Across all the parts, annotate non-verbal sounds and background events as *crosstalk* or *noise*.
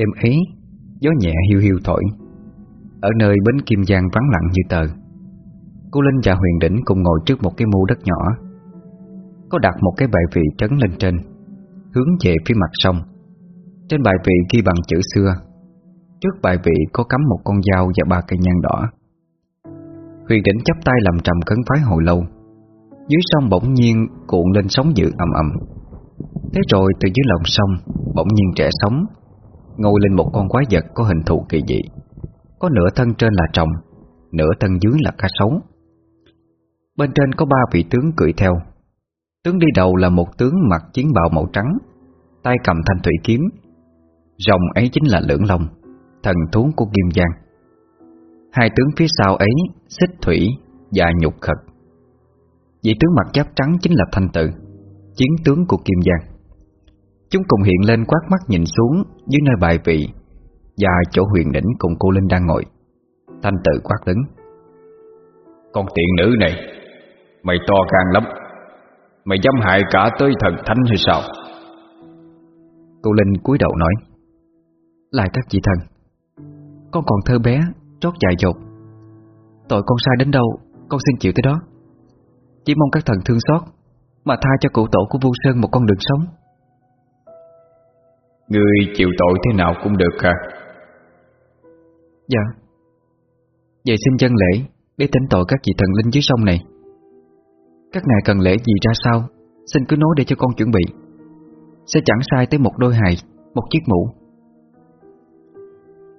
Đêm ấy Gió nhẹ hiu hiu thổi. Ở nơi bến Kim Giang vắng lặng như tờ, Cô Linh và Huyền Đỉnh cùng ngồi trước một cái mu đất nhỏ. Có đặt một cái bài vị trấn lên trên, Hướng về phía mặt sông. Trên bài vị ghi bằng chữ xưa. Trước bài vị có cắm một con dao và ba cây nhang đỏ. Huyền Đỉnh chắp tay làm trầm cấn phái hồi lâu. Dưới sông bỗng nhiên cuộn lên sóng dữ ầm ầm. Thế rồi từ dưới lòng sông, Bỗng nhiên trẻ sóng. Ngồi lên một con quái vật có hình thù kỳ dị. Có nửa thân trên là trồng, Nửa thân dưới là cá sấu Bên trên có ba vị tướng cưỡi theo. Tướng đi đầu là một tướng mặc chiến bào màu trắng, Tay cầm thanh thủy kiếm. Rồng ấy chính là lưỡng long, Thần thú của Kim Giang. Hai tướng phía sau ấy, Xích thủy và nhục khật. Vị tướng mặt giáp trắng chính là Thanh Tự Chiến tướng của Kim Giang. Chúng cùng hiện lên quát mắt nhìn xuống Dưới nơi bài vị. Và chỗ huyền đỉnh cùng cô Linh đang ngồi. Thanh tự quát lớn. Con tiện nữ này Mày to gan lắm. Mày dám hại cả tới thần thánh hay sao? Cô Linh cúi đầu nói. Lại các chị thần Con còn thơ bé Trót dại dột. Tội con sai đến đâu Con xin chịu tới đó. Chỉ mong các thần thương xót Mà tha cho cụ tổ của Vu Sơn một con đường sống Người chịu tội thế nào cũng được hả? Dạ. Vậy xin chân lễ Để tỉnh tội các vị thần linh dưới sông này. Các ngài cần lễ gì ra sao? Xin cứ nói để cho con chuẩn bị. Sẽ chẳng sai tới một đôi hài Một chiếc mũ.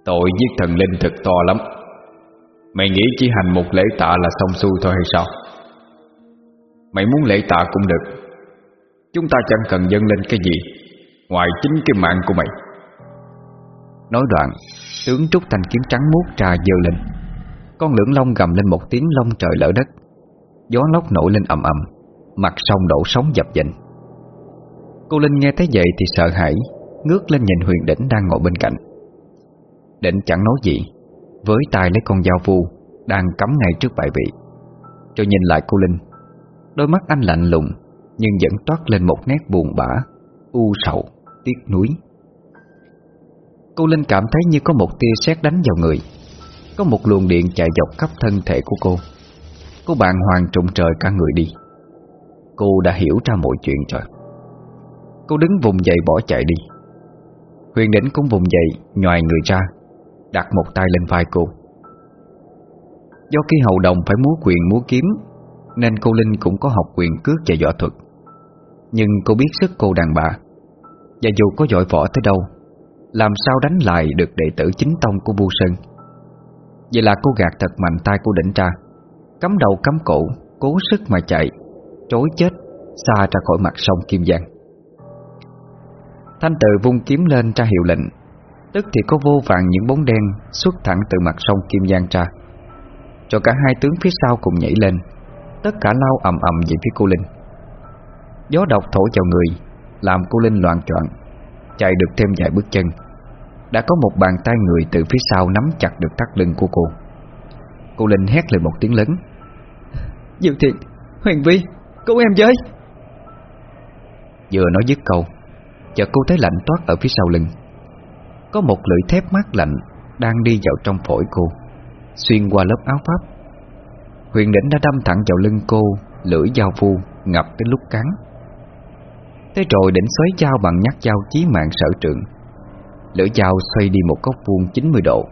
Tội giết thần linh thật to lắm. Mày nghĩ chỉ hành một lễ tạ là xong xuôi thôi hay sao? Mày muốn lễ tạ cũng được. Chúng ta chẳng cần dâng lên cái gì Ngoài chính cái mạng của mày. Nói đoạn, Tướng trúc thành kiếm trắng muốt trà dơ lên. Con lưỡng long gầm lên một tiếng long trời lỡ đất. Gió lốc nổi lên ầm ầm, Mặt sông đổ sóng dập dình Cô Linh nghe thấy vậy thì sợ hãi, Ngước lên nhìn huyền đỉnh đang ngồi bên cạnh. Đỉnh chẳng nói gì, Với tay lấy con dao vu Đang cắm ngay trước bài vị. Rồi nhìn lại cô Linh, Đôi mắt anh lạnh lùng, Nhưng vẫn toát lên một nét buồn bã, U sầu tiếc núi Cô Linh cảm thấy như có một tia sét đánh vào người. Có một luồng điện chạy dọc khắp thân thể của cô. Cô bạn hoàng trụng trời cả người đi. Cô đã hiểu ra mọi chuyện rồi. Cô đứng vùng dậy bỏ chạy đi. Huyền đỉnh cũng vùng dậy, Nhòi người ra, Đặt một tay lên vai cô. Do khi hậu đồng phải múa quyền múa kiếm, Nên cô Linh cũng có học quyền cước và võ thuật. Nhưng cô biết sức cô đàn bà và dù có giỏi võ tới đâu, Làm sao đánh lại được đệ tử chính tông của Bu Sơn? Vậy là cô gạt thật mạnh tay của đỉnh ra, Cắm đầu cắm cổ, Cố sức mà chạy Trối chết, Xa ra khỏi mặt sông Kim Giang. Thanh tự vung kiếm lên ra hiệu lệnh, Tức thì có vô vàng những bóng đen Xuất thẳng từ mặt sông Kim Giang ra. Cho cả hai tướng phía sau cùng nhảy lên, Tất cả lao ầm ầm về phía cô Linh. Gió độc thổi vào người làm cô Linh loạn choạng Chạy được thêm vài bước chân. Đã có một bàn tay người từ phía sau Nắm chặt được thắt lưng của cô. Cô Linh hét lên một tiếng lớn. Diệu Thiện, Huyền Vi Cứu em với. Vừa nói dứt câu Chợt cô thấy lạnh toát ở phía sau lưng. Có một lưỡi thép mát lạnh Đang đi vào trong phổi cô Xuyên qua lớp áo pháp Huyền đỉnh đã đâm thẳng vào lưng cô Lưỡi dao phu ngập đến lúc cắn Thế rồi đỉnh xoáy dao bằng nhát dao chí mạng sở trường. Lưỡi dao xoay đi một góc vuông 90 độ.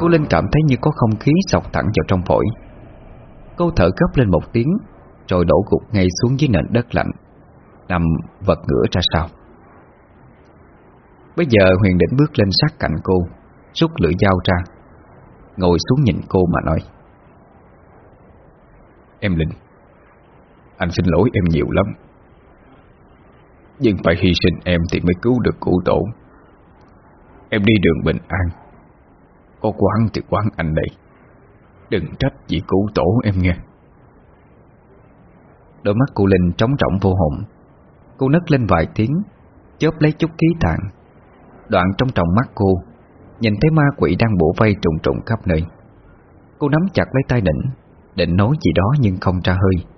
Cô Linh cảm thấy như có không khí sọc thẳng vào trong phổi. Cô thở gấp lên một tiếng, Rồi đổ gục ngay xuống dưới nền đất lạnh, Nằm vật ngửa ra sau. Bây giờ Huyền Đỉnh bước lên sát cạnh cô, Rút lưỡi dao ra, Ngồi xuống nhìn cô mà nói. Em Linh, Anh xin lỗi em nhiều lắm nhưng phải hy sinh em thì mới cứu được cụ tổ. Em đi đường bình an. Có quán thì quán anh đây. Đừng trách chị cụ tổ em nghe. Đôi mắt cô Linh trống trọng vô hồn. Cô nấc lên vài tiếng, Chớp lấy chút khí tạng. Đoạn trong tròng mắt cô, Nhìn thấy ma quỷ đang bổ vây trùng trùng khắp nơi. Cô nắm chặt lấy tay định Định nói gì đó nhưng không ra hơi.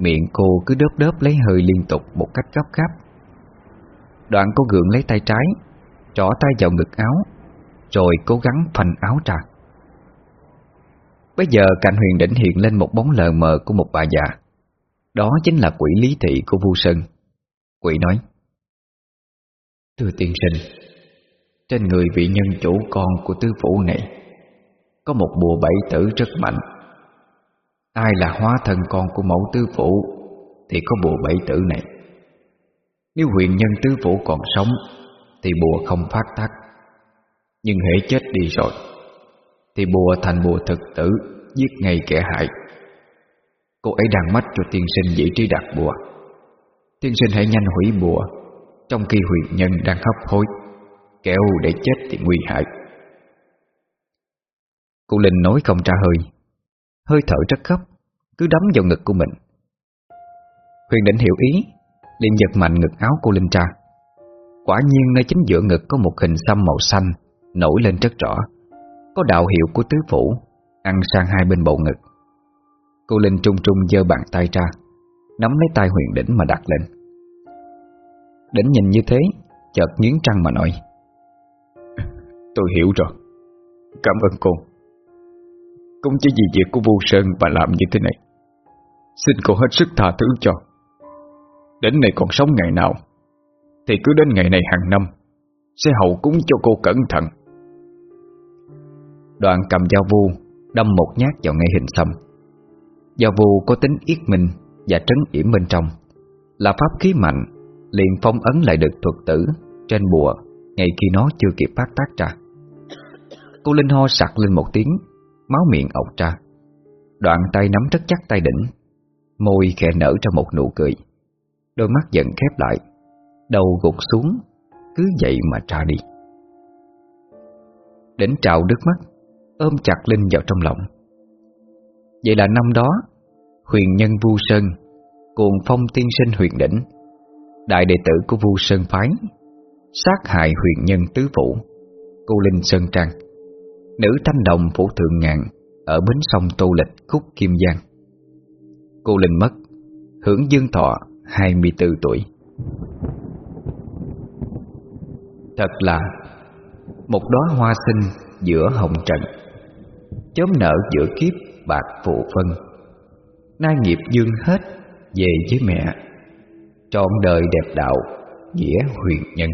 Miệng cô cứ đớp đớp lấy hơi liên tục một cách gấp gáp. Đoạn cô gượng lấy tay trái, Trỏ tay vào ngực áo, Rồi cố gắng phanh áo ra. Bây giờ cạnh huyền đỉnh hiện lên một bóng lờ mờ của một bà già. Đó chính là quỷ lý thị của Vu Sơn. Quỷ nói, Thưa tiên sinh, Trên người vị nhân chủ con của tứ phủ này Có một bùa bảy tử rất mạnh. Ai là hóa thân con của mẫu tứ phụ Thì có bùa bảy tử này. Nếu huyền nhân tứ phủ còn sống, Thì bùa không phát tác. Nhưng hệ chết đi rồi, Thì bùa thành bùa thực tử, Giết ngay kẻ hại. Cô ấy đang mách cho tiên sinh vị trí đặt bùa. Tiên sinh hãy nhanh hủy bùa, Trong khi huyền nhân đang hấp hối. Kẻo để chết thì nguy hại. Cô Linh nói không trả hơi Hơi thở rất gấp, Cứ đấm vào ngực của mình. Huyền định hiểu ý, liền giật mạnh ngực áo cô Linh ra. Quả nhiên nơi chính giữa ngực có một hình xăm màu xanh, Nổi lên rất rõ. Có đạo hiệu của tứ phủ, Ăn sang hai bên bầu ngực. Cô Linh trung trung giơ bàn tay ra, Nắm lấy tay huyền đỉnh mà đặt lên. Đỉnh nhìn như thế, Chợt nghiến trăng mà nói, *laughs* Tôi hiểu rồi. Cảm ơn cô. Cũng chỉ vì việc của Vu Sơn mà làm như thế này. Xin cô hết sức tha thứ cho. Đến này còn sống ngày nào, Thì cứ đến ngày này hàng năm, Sẽ hậu cúng cho cô cẩn thận. Đoạn cầm dao vu Đâm một nhát vào ngay hình xăm. Dao vu có tính yết minh Và trấn yểm bên trong. Là pháp khí mạnh, Liền phong ấn lại được thuật tử Trên bùa Ngay khi nó chưa kịp phát tác ra. Cô Linh ho sặc lên một tiếng Máu miệng ọc ra. Đoạn tay nắm rất chắc tay đỉnh, Môi khẽ nở ra một nụ cười. Đôi mắt dần khép lại, Đầu gục xuống, Cứ vậy mà ra đi. Đỉnh trào nước mắt, Ôm chặt Linh vào trong lòng. Vậy là năm đó, Huyền nhân Vu Sơn Cuồng phong tiên sinh huyền đỉnh, Đại đệ tử của Vu Sơn Phái, Sát hại huyền nhân tứ phủ, Cô Linh Sơn Trang. Nữ thanh đồng phủ thượng ngàn Ở bến sông Tô Lịch, Khúc Kim Giang. Cô Linh mất, Hưởng dương thọ 24 tuổi. Thật là Một đóa hoa sinh giữa hồng trần, Chớm nở giữa kiếp bạc phụ phân. Nai nghiệp dương hết Về với mẹ, Trọn đời đẹp đạo Nghĩa huyền nhân.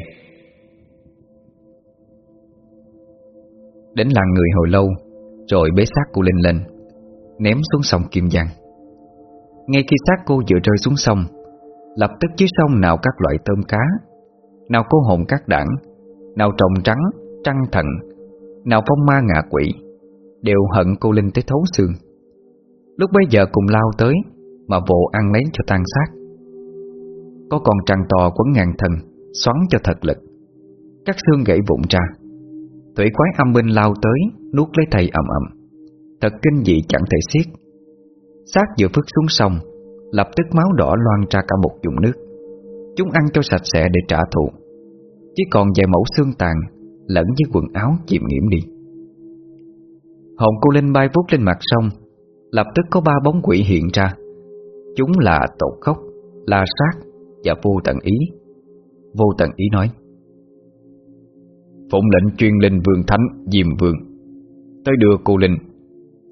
Đến làng người hồi lâu Rồi bế xác cô Linh lên Ném xuống sông Kim Giang. Ngay khi xác cô vừa rơi xuống sông Lập tức dưới sông nào các loại tôm cá Nào cô hồn các đảng Nào trồng trắng, trăng thần Nào phong ma ngạ quỷ Đều hận cô Linh tới thấu xương. Lúc bấy giờ cùng lao tới Mà vồ ăn lấy cho tan xác. Có còn trăng to quấn ngàn thần Xoắn cho thật lực. Các xương gãy vụn ra Thủy quái âm binh lao tới, Nuốt lấy thầy ầm ầm. Thật kinh dị chẳng thể xiết. Xác vừa phức xuống sông, Lập tức máu đỏ loan ra cả một vùng nước. Chúng ăn cho sạch sẽ để trả thù. Chỉ còn vài mẫu xương tàn, Lẫn với quần áo chìm nghiễm đi. Hồn cô Linh bay vút lên mặt sông, Lập tức có ba bóng quỷ hiện ra. Chúng là tột khốc La sát và vô tận ý. Vô tận ý nói Phụng lệnh chuyên linh vương thánh, Diêm vương. Tới đưa cô Linh.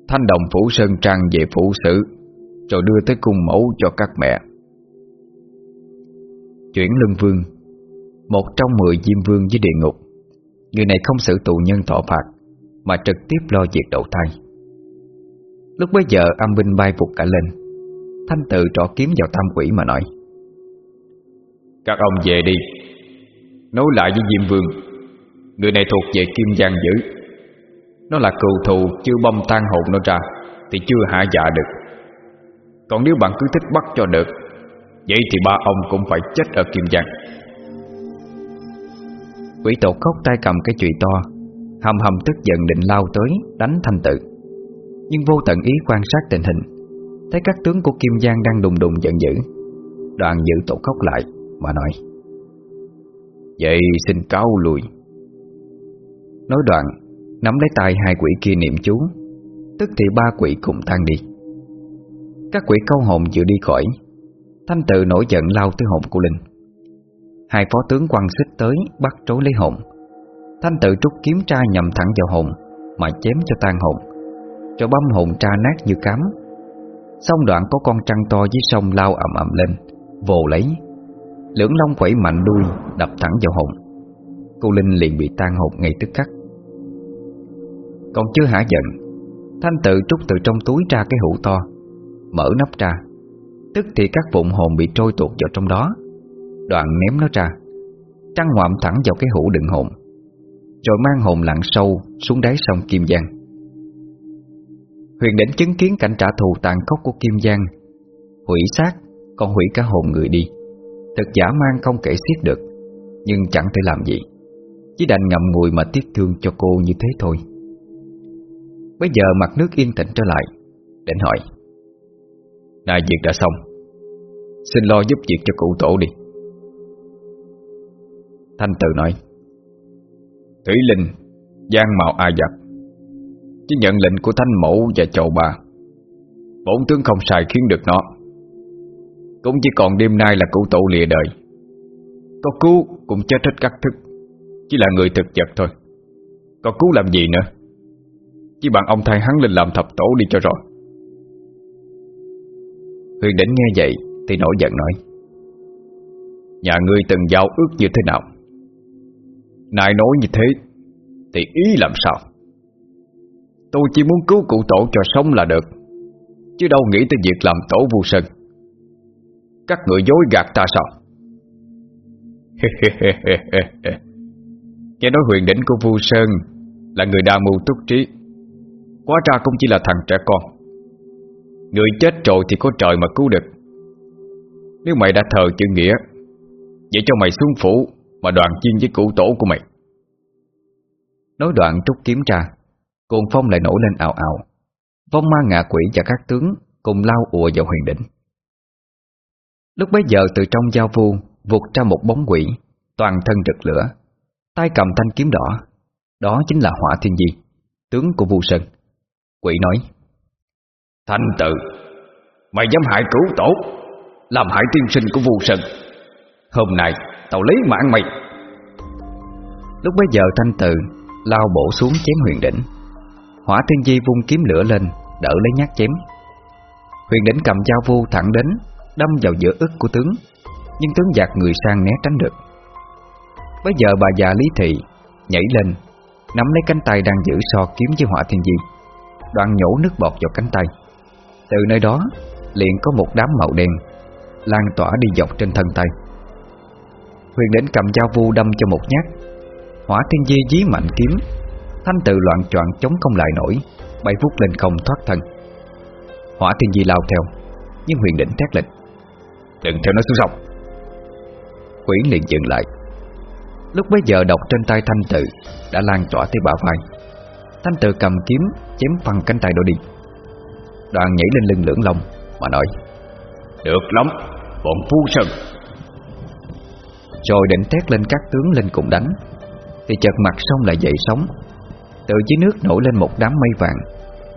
Thanh đồng phủ sơn trang về phủ xử Rồi đưa tới cung mẫu cho các mẹ. Chuyển lưng vương. Một trong mười diêm vương với địa ngục. Người này không xử tù nhân thọ phạt, Mà trực tiếp lo việc đậu thai. Lúc bấy giờ âm binh bay vụt cả lên. Thanh tự trỏ kiếm vào tam quỷ mà nói, Các ông về đi nối lại với Diêm Vương. Người này thuộc về Kim Giang Dữ. Nó là cừu thù Chưa băm tan hồn nó ra, Thì chưa hạ dạ được. Còn nếu bạn cứ thích bắt cho được, Vậy thì ba ông cũng phải chết ở Kim Giang. Quỷ tổ khóc tay cầm cái chùy to, Hầm hầm tức giận định lao tới, Đánh thanh tự. Nhưng vô tận ý quan sát tình hình, Thấy các tướng của Kim Giang đang đùng đùng giận dữ. Đoàn giữ tổ khóc lại, Mà nói, Vậy xin cáo lùi Nói đoạn, Nắm lấy tay hai quỷ kia niệm chú, Tức thì ba quỷ cùng tan đi. Các quỷ câu hồn vừa đi khỏi, Thanh tự nổi giận lao tới hồn của Linh. Hai phó tướng quăng xích tới, Bắt trối lấy hồn. Thanh tự trúc kiếm tra nhầm thẳng vào hồn, Mà chém cho tan hồn, cho băm hồn tra nát như cám. Xong đoạn có con trăng to dưới sông lao ầm ầm lên, Vồ lấy. Lưỡng long quẩy mạnh đuôi, Đập thẳng vào hồn. Cô Linh liền bị tan hồn ngay tức khắc. Còn chưa hả giận. Thanh tự trút từ trong túi ra cái hũ to, Mở nắp ra. Tức thì các vụn hồn bị trôi tuột vào trong đó. Đoạn ném nó ra. Trăng ngoạm thẳng vào cái hũ đựng hồn. Rồi mang hồn lặn sâu Xuống đáy sông Kim Giang. Huyền đỉnh chứng kiến cảnh trả thù tàn khốc của Kim Giang. Hủy xác, Còn hủy cả hồn người đi. Thực giả mang không kể xiết được, Nhưng chẳng thể làm gì. Chỉ đành ngậm ngùi mà tiếc thương cho cô như thế thôi. Bây giờ mặt nước yên tĩnh trở lại Định hỏi. Này, việc đã xong. Xin lo giúp việc cho cụ tổ đi. Thanh tự nói. Thủy Linh, Giang mạo A giặc. Chỉ nhận lệnh của Thanh Mẫu và chầu bà. Bổn tướng không xài khiến được nó. Cũng chỉ còn đêm nay là cụ tổ lìa đời. Có cứu cũng chết hết các thức. Chỉ là người thực vật thôi. Có cứu làm gì nữa? Chỉ bằng ông thay hắn lên làm thập tổ đi cho rồi. Huyền đỉnh nghe vậy Thì nổi giận nói, Nhà ngươi từng giao ước như thế nào? Nài nói như thế Thì ý làm sao? Tôi chỉ muốn cứu cụ tổ cho sống là được, Chứ đâu nghĩ tới việc làm tổ vu sơn. Các người dối gạt ta sao? *laughs* Nghe nói huyền đỉnh của Vu Sơn Là người đa mưu túc trí. Quá ra cũng chỉ là thằng trẻ con. Người chết rồi thì có trời mà cứu được. Nếu mày đã thờ chữ nghĩa, Vậy cho mày xuống phủ Mà đoàn chiên với cụ tổ của mày. Nói đoạn trúc kiếm ra, Cuồng phong lại nổi lên ảo ảo Vong ma ngạ quỷ và các tướng Cùng lao ùa vào huyền đỉnh. Lúc bấy giờ từ trong giao vu Vụt ra một bóng quỷ, Toàn thân rực lửa, tay cầm thanh kiếm đỏ. Đó chính là hỏa thiên di, Tướng của vu sơn. Quỷ nói. Thanh tự Mày dám hại cứu tổ, Làm hại tiên sinh của vu sơn. Hôm nay, tao lấy mạng mày. Lúc bấy giờ thanh tự Lao bổ xuống chém huyền đỉnh. Hỏa thiên di vung kiếm lửa lên, Đỡ lấy nhát chém. Huyền đỉnh cầm dao vu thẳng đến, Đâm vào giữa ức của tướng, Nhưng tướng giạt người sang né tránh được. Bây giờ bà già Lý Thị Nhảy lên, Nắm lấy cánh tay đang giữ so kiếm với hỏa thiên di. Đoạn nhổ nước bọt vào cánh tay. Từ nơi đó, liền có một đám màu đen Lan tỏa đi dọc trên thân tay. Huyền đỉnh cầm dao vu đâm cho một nhát. Hỏa thiên di dí mạnh kiếm, Thanh tự loạn choạng chống không lại nổi, Bay vút lên không thoát thân. Hỏa thiên di lao theo, Nhưng huyền đỉnh thét lệnh Đừng theo nó xuống sông Quỷ liền dừng lại. Lúc bấy giờ độc trên tay thanh tự Đã lan tỏa tới bả vai. Thanh tự cầm kiếm Chém phăng cánh tay đó đi Đoàn nhảy lên lưng lưỡng lông Mà nói Được lắm Bọn phu sơn Rồi định tét lên các tướng lên cùng đánh Thì chợt mặt sông lại dậy sóng. Từ dưới nước nổi lên một đám mây vàng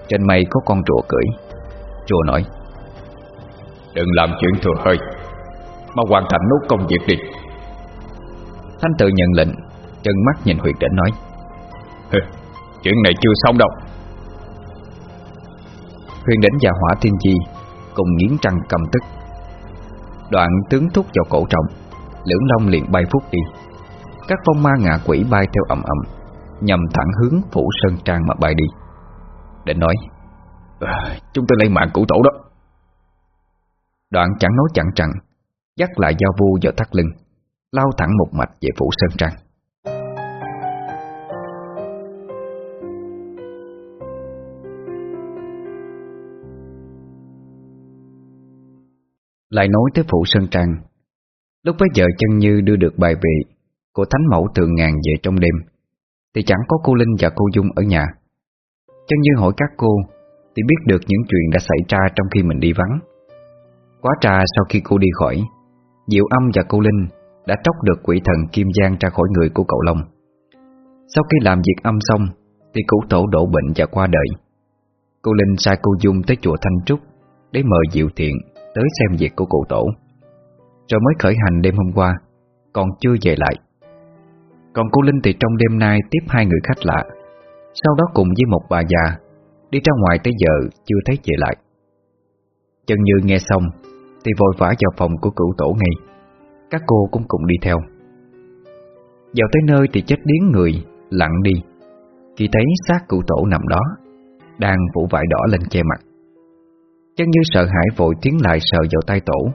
Trên mây có con rùa cưỡi. Rùa nói Đừng làm chuyện thừa hơi Mà hoàn thành nốt công việc đi. Thanh tự nhận lệnh Chân mắt nhìn Huyền Đỉnh nói Chuyện này chưa xong đâu. Huyền Đỉnh và Hỏa Thiên Chi Cùng nghiến răng cầm tức. Đoạn tướng thúc vào cổ trọng Lưỡng long liền bay phút đi. Các phong ma ngạ quỷ bay theo ầm ầm Nhằm thẳng hướng phủ sơn trang mà bay đi. Định nói à, Chúng tôi lấy mạng cụ tổ đó. Đoạn chẳng nói chẳng rằng Dắt lại giao vu vào thắt lưng Lao thẳng một mạch về phủ sơn trang. Lại nói tới phủ sơn trang. Lúc bấy giờ chân như đưa được bài vị Của thánh mẫu thượng ngàn về trong đêm, Thì chẳng có cô Linh và cô Dung ở nhà. Chân như hỏi các cô Thì biết được những chuyện đã xảy ra trong khi mình đi vắng. Quá trà sau khi cô đi khỏi, Diệu âm và cô Linh Đã tróc được quỷ thần Kim Giang ra khỏi người của cậu Long. Sau khi làm việc âm xong Thì cụ tổ đổ bệnh và qua đời. Cô Linh sai cô Dung tới chùa Thanh Trúc Để mời Diệu Thiện tới xem việc của cụ tổ. Rồi mới khởi hành đêm hôm qua, Còn chưa về lại. Còn cô Linh thì trong đêm nay tiếp hai người khách lạ, Sau đó cùng với một bà già Đi ra ngoài tới giờ chưa thấy về lại. Chân Như nghe xong Thì vội vã vào phòng của cụ tổ ngay, Các cô cũng cùng đi theo. Vào tới nơi thì chết điếng người, Lặng đi, Khi thấy xác cụ tổ nằm đó, Đang phủ vải đỏ lên che mặt. Chân Như sợ hãi vội tiến lại sờ vào tay tổ.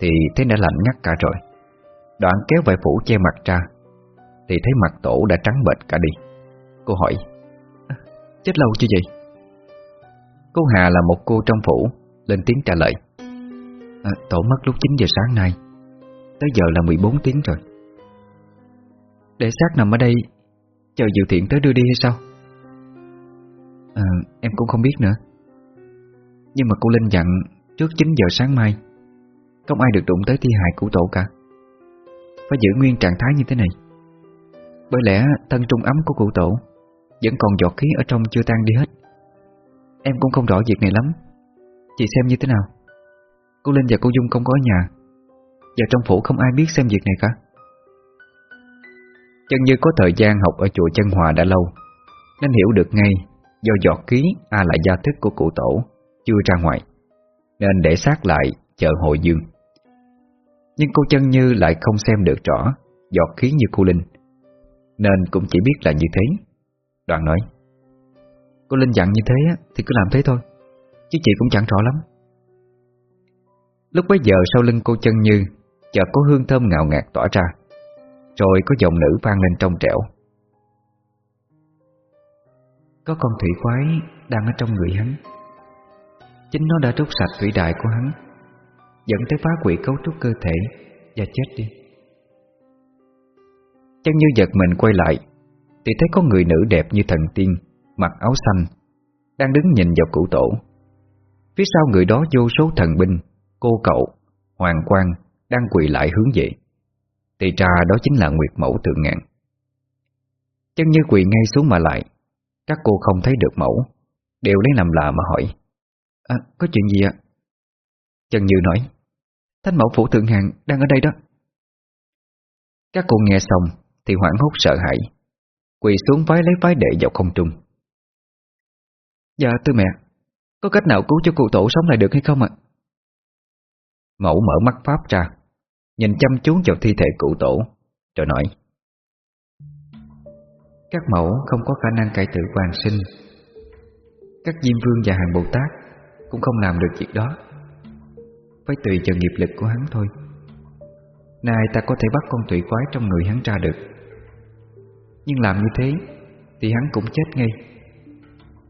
Thì thấy đã lạnh ngắt cả rồi. Đoạn kéo vải phủ che mặt ra. Thì thấy mặt tổ đã trắng bệch cả đi. Cô hỏi Chết lâu chưa vậy? Cô Hà là một cô trong phủ Lên tiếng trả lời à, Tổ mất lúc 9 giờ sáng nay. Tới giờ là 14 tiếng rồi. Để xác nằm ở đây Chờ Diệu Thiện tới đưa đi hay sao? À, Em cũng không biết nữa. Nhưng mà cô Linh dặn, Trước 9 giờ sáng mai, Không ai được đụng tới thi hài của tổ cả. Phải giữ nguyên trạng thái như thế này. Bởi lẽ thân trung ấm của cụ tổ Vẫn còn giọt khí ở trong chưa tan đi hết. Em cũng không rõ việc này lắm. Chị xem như thế nào? Cô Linh và cô Dung không có ở nhà. Và trong phủ không ai biết xem việc này cả. Chân như có thời gian học ở chùa chân hòa đã lâu, Nên hiểu được ngay Do giọt ký A là gia thức của cụ tổ. Chưa ra ngoài, Nên để xác lại chờ hội dương. Nhưng cô chân như lại không xem được rõ Giọt khí như cô Linh, Nên cũng chỉ biết là như thế. Đoàn nói, Cô Linh dặn như thế thì cứ làm thế thôi, Chứ chị cũng chẳng rõ lắm. Lúc bấy giờ sau lưng cô chân như, Chợt có hương thơm ngào ngạt tỏa ra, Rồi có giọng nữ vang lên trong trẻo. Có con thủy quái đang ở trong người hắn. Chính nó đã rút sạch thủy đại của hắn Dẫn tới phá quỷ cấu trúc cơ thể Và chết đi. Chân như giật mình quay lại Thì thấy có người nữ đẹp như thần tiên Mặc áo xanh Đang đứng nhìn vào cụ tổ. Phía sau người đó vô số thần binh Cô cậu, hoàng quan Đang quỳ lại hướng về. Thì ra đó chính là Nguyệt Mẫu thượng ngạn. Chân như quỳ ngay xuống mà lại Các cô không thấy được mẫu Đều lấy làm lạ mà hỏi. À, có chuyện gì ạ? Trần như nói. Thánh mẫu phủ thượng hạng đang ở đây đó. Các cô nghe xong Thì hoảng hốt sợ hãi Quỳ xuống vái lấy vái đệ vào không trung. Dạ tư mẹ Có cách nào cứu cho cụ tổ sống lại được hay không ạ? Mẫu mở mắt pháp ra Nhìn chăm chú vào thi thể cụ tổ Rồi nói. Các mẫu không có khả năng cải tử hoàn sinh. Các diêm vương và hàng Bồ Tát cũng không làm được việc đó. Phải tùy vào nghiệp lực của hắn thôi. Nay ta có thể bắt con thủy quái trong người hắn ra được. Nhưng làm như thế Thì hắn cũng chết ngay.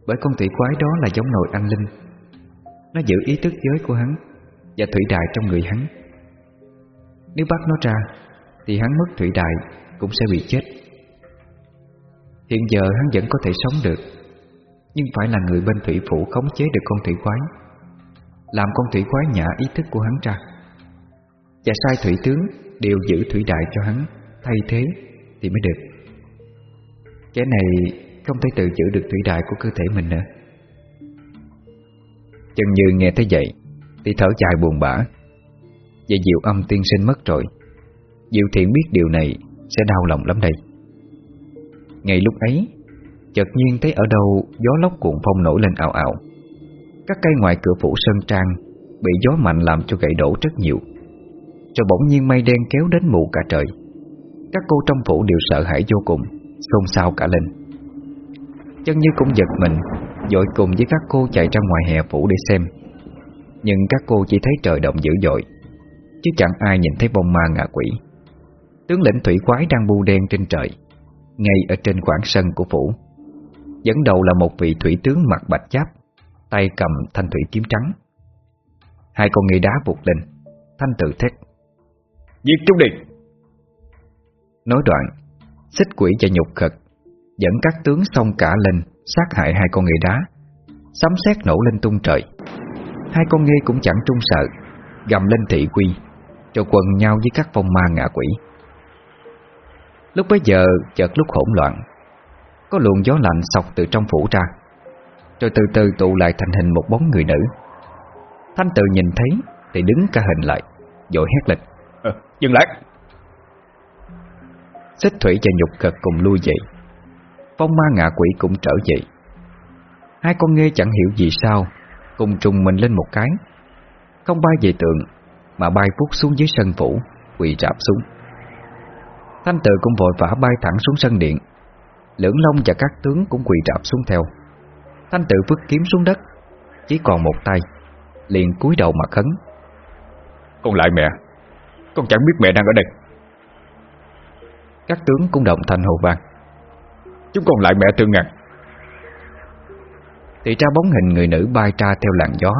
Bởi con thủy quái đó là giống nội anh linh. Nó giữ ý thức giới của hắn Và thủy đại trong người hắn. Nếu bắt nó ra Thì hắn mất thủy đại Cũng sẽ bị chết. Hiện giờ hắn vẫn có thể sống được. Nhưng phải là người bên thủy phủ khống chế được con thủy quái. Làm con thủy quái nhả ý thức của hắn ra. Và sai thủy tướng Đều giữ thủy đại cho hắn. Thay thế thì mới được. Cái này không thể tự giữ được thủy đại của cơ thể mình nữa. Chân như nghe thấy vậy, Thì thở dài buồn bã. Vậy Diệu âm tiên sinh mất rồi. Diệu thiện biết điều này Sẽ đau lòng lắm đây. Ngay lúc ấy Chợt nhiên thấy ở đâu Gió lốc cuộn phong nổi lên ảo ảo Các cây ngoài cửa phủ sơn trang Bị gió mạnh làm cho gãy đổ rất nhiều Rồi bỗng nhiên mây đen kéo đến mù cả trời. Các cô trong phủ đều sợ hãi vô cùng, Xôn xao cả lên. Chân như cũng giật mình, Dội cùng với các cô chạy ra ngoài hè phủ để xem. Nhưng các cô chỉ thấy trời động dữ dội, Chứ chẳng ai nhìn thấy bông ma ngạ quỷ. Tướng lĩnh thủy quái đang bu đen trên trời, Ngay ở trên quảng sân của phủ. Dẫn đầu là một vị thủy tướng mặc bạch giáp Tay cầm thanh thủy kiếm trắng. Hai con người đá vụt lên Thanh tự thét. Giết chúng đi. Nói đoạn Xích quỷ và nhục khật Dẫn các tướng xông cả lên Sát hại hai con người đá Sấm sét nổ lên tung trời. Hai con nghê cũng chẳng trung sợ Gầm lên thị quy Rồi quần nhau với các vong ma ngạ quỷ. Lúc bấy giờ chợt lúc hỗn loạn Có luồng gió lạnh sọc từ trong phủ ra Rồi từ từ tụ lại thành hình một bóng người nữ. Thanh tự nhìn thấy Thì đứng cả hình lại Rồi hét lên à, Dừng lại. Xích thủy và nhục cực cùng lui dậy Phong ma ngạ quỷ cũng trở dậy Hai con nghe chẳng hiểu gì sao Cùng trùng mình lên một cái. Không bay về tượng Mà bay phút xuống dưới sân phủ Quỳ rạp xuống. Thanh tự cũng vội vã bay thẳng xuống sân điện Lưỡng Long và các tướng cũng quỳ rạp xuống theo. Thanh tự vứt kiếm xuống đất Chỉ còn một tay Liền cúi đầu mà khấn. Con lại mẹ Con chẳng biết mẹ đang ở đây. Các tướng cũng đồng thanh hồ vang. Chúng con lại mẹ tương ngàn. Thì ra bóng hình người nữ bay ra theo làn gió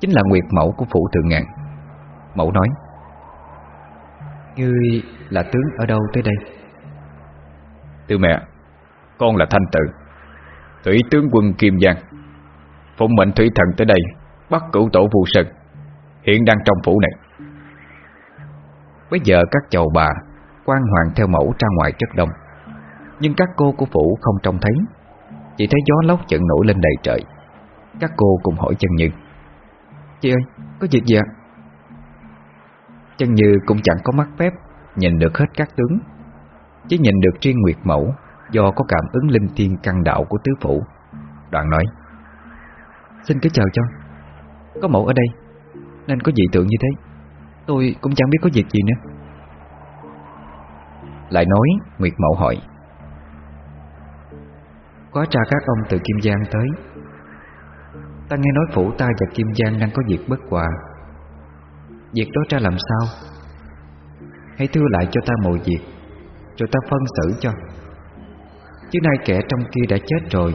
Chính là Nguyệt Mẫu của phủ thượng ngàn. Mẫu nói Ngươi là tướng ở đâu tới đây? Thưa mẹ con là Thanh Tự Thủy tướng quân Kim Giang. Phụng mệnh Thủy Thần tới đây Bắt cửu tổ Vu Sơn Hiện đang trong phủ này. Bây giờ các chầu bà quan hoàng theo mẫu ra ngoài rất đông Nhưng các cô của phủ không trông thấy. Chỉ thấy gió lốc chận nổi lên đầy trời. Các cô cùng hỏi chân Như Chị ơi, có việc gì ạ? Chân Như cũng chẳng có mắt phép Nhìn được hết các tướng Chỉ nhìn được riêng Nguyệt Mẫu. Do có cảm ứng linh thiên căn đạo của tứ phủ. Đoạn nói, Xin cứ chờ cho Có mẫu ở đây, Nên có dị tượng như thế. Tôi cũng chẳng biết có việc gì nữa. Lại nói, Nguyệt Mẫu hỏi Có tra các ông từ Kim Giang tới. Ta nghe nói phủ ta và Kim Giang đang có việc bất hòa. Việc đó ra làm sao? Hãy thưa lại cho ta mọi việc Rồi ta phân xử cho. Chứ nay kẻ trong kia đã chết rồi.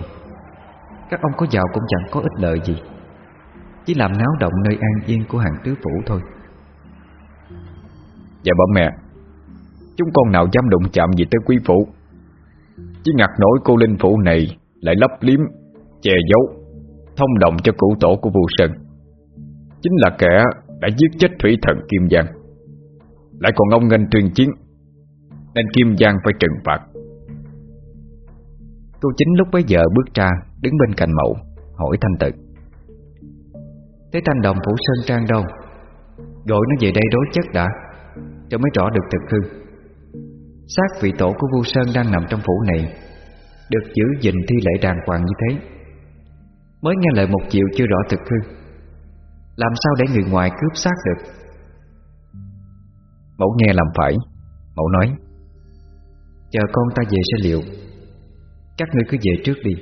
Các ông có giàu cũng chẳng có ích lợi gì. Chỉ làm náo động nơi an yên của hàng tứ phủ thôi. Dạ bẩm mẹ. Chúng con nào dám đụng chạm gì tới quý phủ? Chỉ ngặt nổi cô linh phủ này Lại lấp liếm, Che giấu, Thông đồng cho cụ tổ của vua Sơn. Chính là kẻ đã giết chết thủy thần Kim Giang. Lại còn ông nghênh tuyên chiến, Nên Kim Giang phải trừng phạt. Cô chính lúc bấy giờ bước ra, Đứng bên cạnh mẫu Hỏi thanh tự. Thế thanh đồng phủ Sơn Trang đâu? Gọi nó về đây đối chất đã, Cho mới rõ được thực hư. Xác vị tổ của vua Sơn đang nằm trong phủ này, Được giữ gìn thi lễ đàng hoàng như thế. Mới nghe lời một chiều chưa rõ thực hư. Làm sao để người ngoài cướp xác được? Mẫu nghe làm phải Mẫu nói, Chờ con ta về sẽ liệu. Các ngươi cứ về trước đi.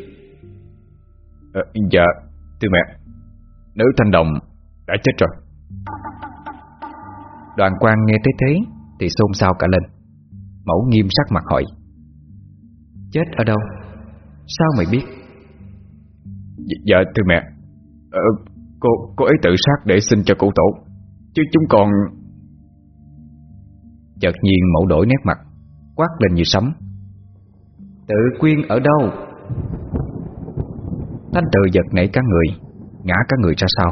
À, Dạ Thưa mẹ. Nữ thanh đồng đã chết rồi. Đoàn quan nghe thấy thế Thì xôn xao cả lên. Mẫu nghiêm sắc mặt hỏi Chết ở đâu? Sao mày biết? Dạ, dạ thưa mẹ. Ờ, Cô cô ấy tự sát để xin cho cụ tổ Chứ chúng còn Chợt nhiên mẫu đổi nét mặt Quát lên như sấm Tự quyên ở đâu? Thanh tự giật nảy cả người Ngã cả người ra sau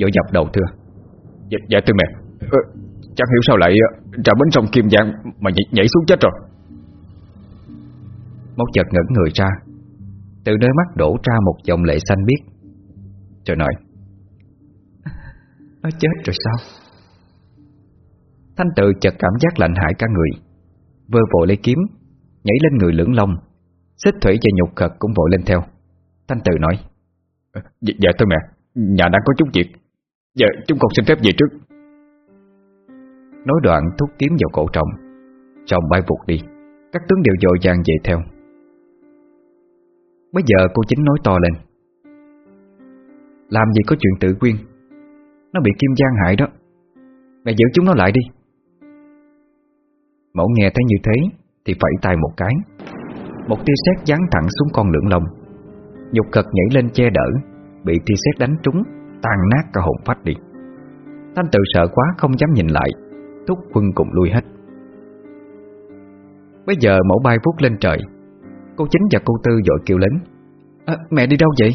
Vội dập đầu thưa. Dạ, dạ thưa mẹ. Ờ, Chẳng hiểu sao lại ra bến sông Kim Giang Mà nhảy, nhảy xuống chết rồi. Mẫu chợt ngẩn người ra Từ nơi mắt đổ ra một dòng lệ xanh biếc Rồi nói Nó chết rồi sao? Thanh tự chợt cảm giác lạnh hại cả người Vơ vội lấy kiếm Nhảy lên người lưỡng long. Xích thủy và nhục khật cũng vội lên theo. Thanh tự nói Dạ, dạ thưa mẹ Nhà đang có chút việc. Dạ chúng con xin phép về trước. Nói đoạn thúc kiếm vào cổ trọng Trọng bay vụt đi. Các tướng đều dội vàng về theo. Bây giờ cô chính nói to lên. Làm gì có chuyện tự quyên? Nó bị Kim Giang hại đó. Mẹ giữ chúng nó lại đi. Mẫu nghe thấy như thế thì phẩy tay một cái. Một tia sét giáng thẳng xuống con lưỡng lông. Nhục cật nhảy lên che đỡ Bị tia sét đánh trúng Tan nát cả hồn phách đi. Thanh tự sợ quá không dám nhìn lại Thúc quân cùng lui hết. Bây giờ mẫu bay vút lên trời Cô chính và cô tư dội kêu lớn à, Mẹ đi đâu vậy?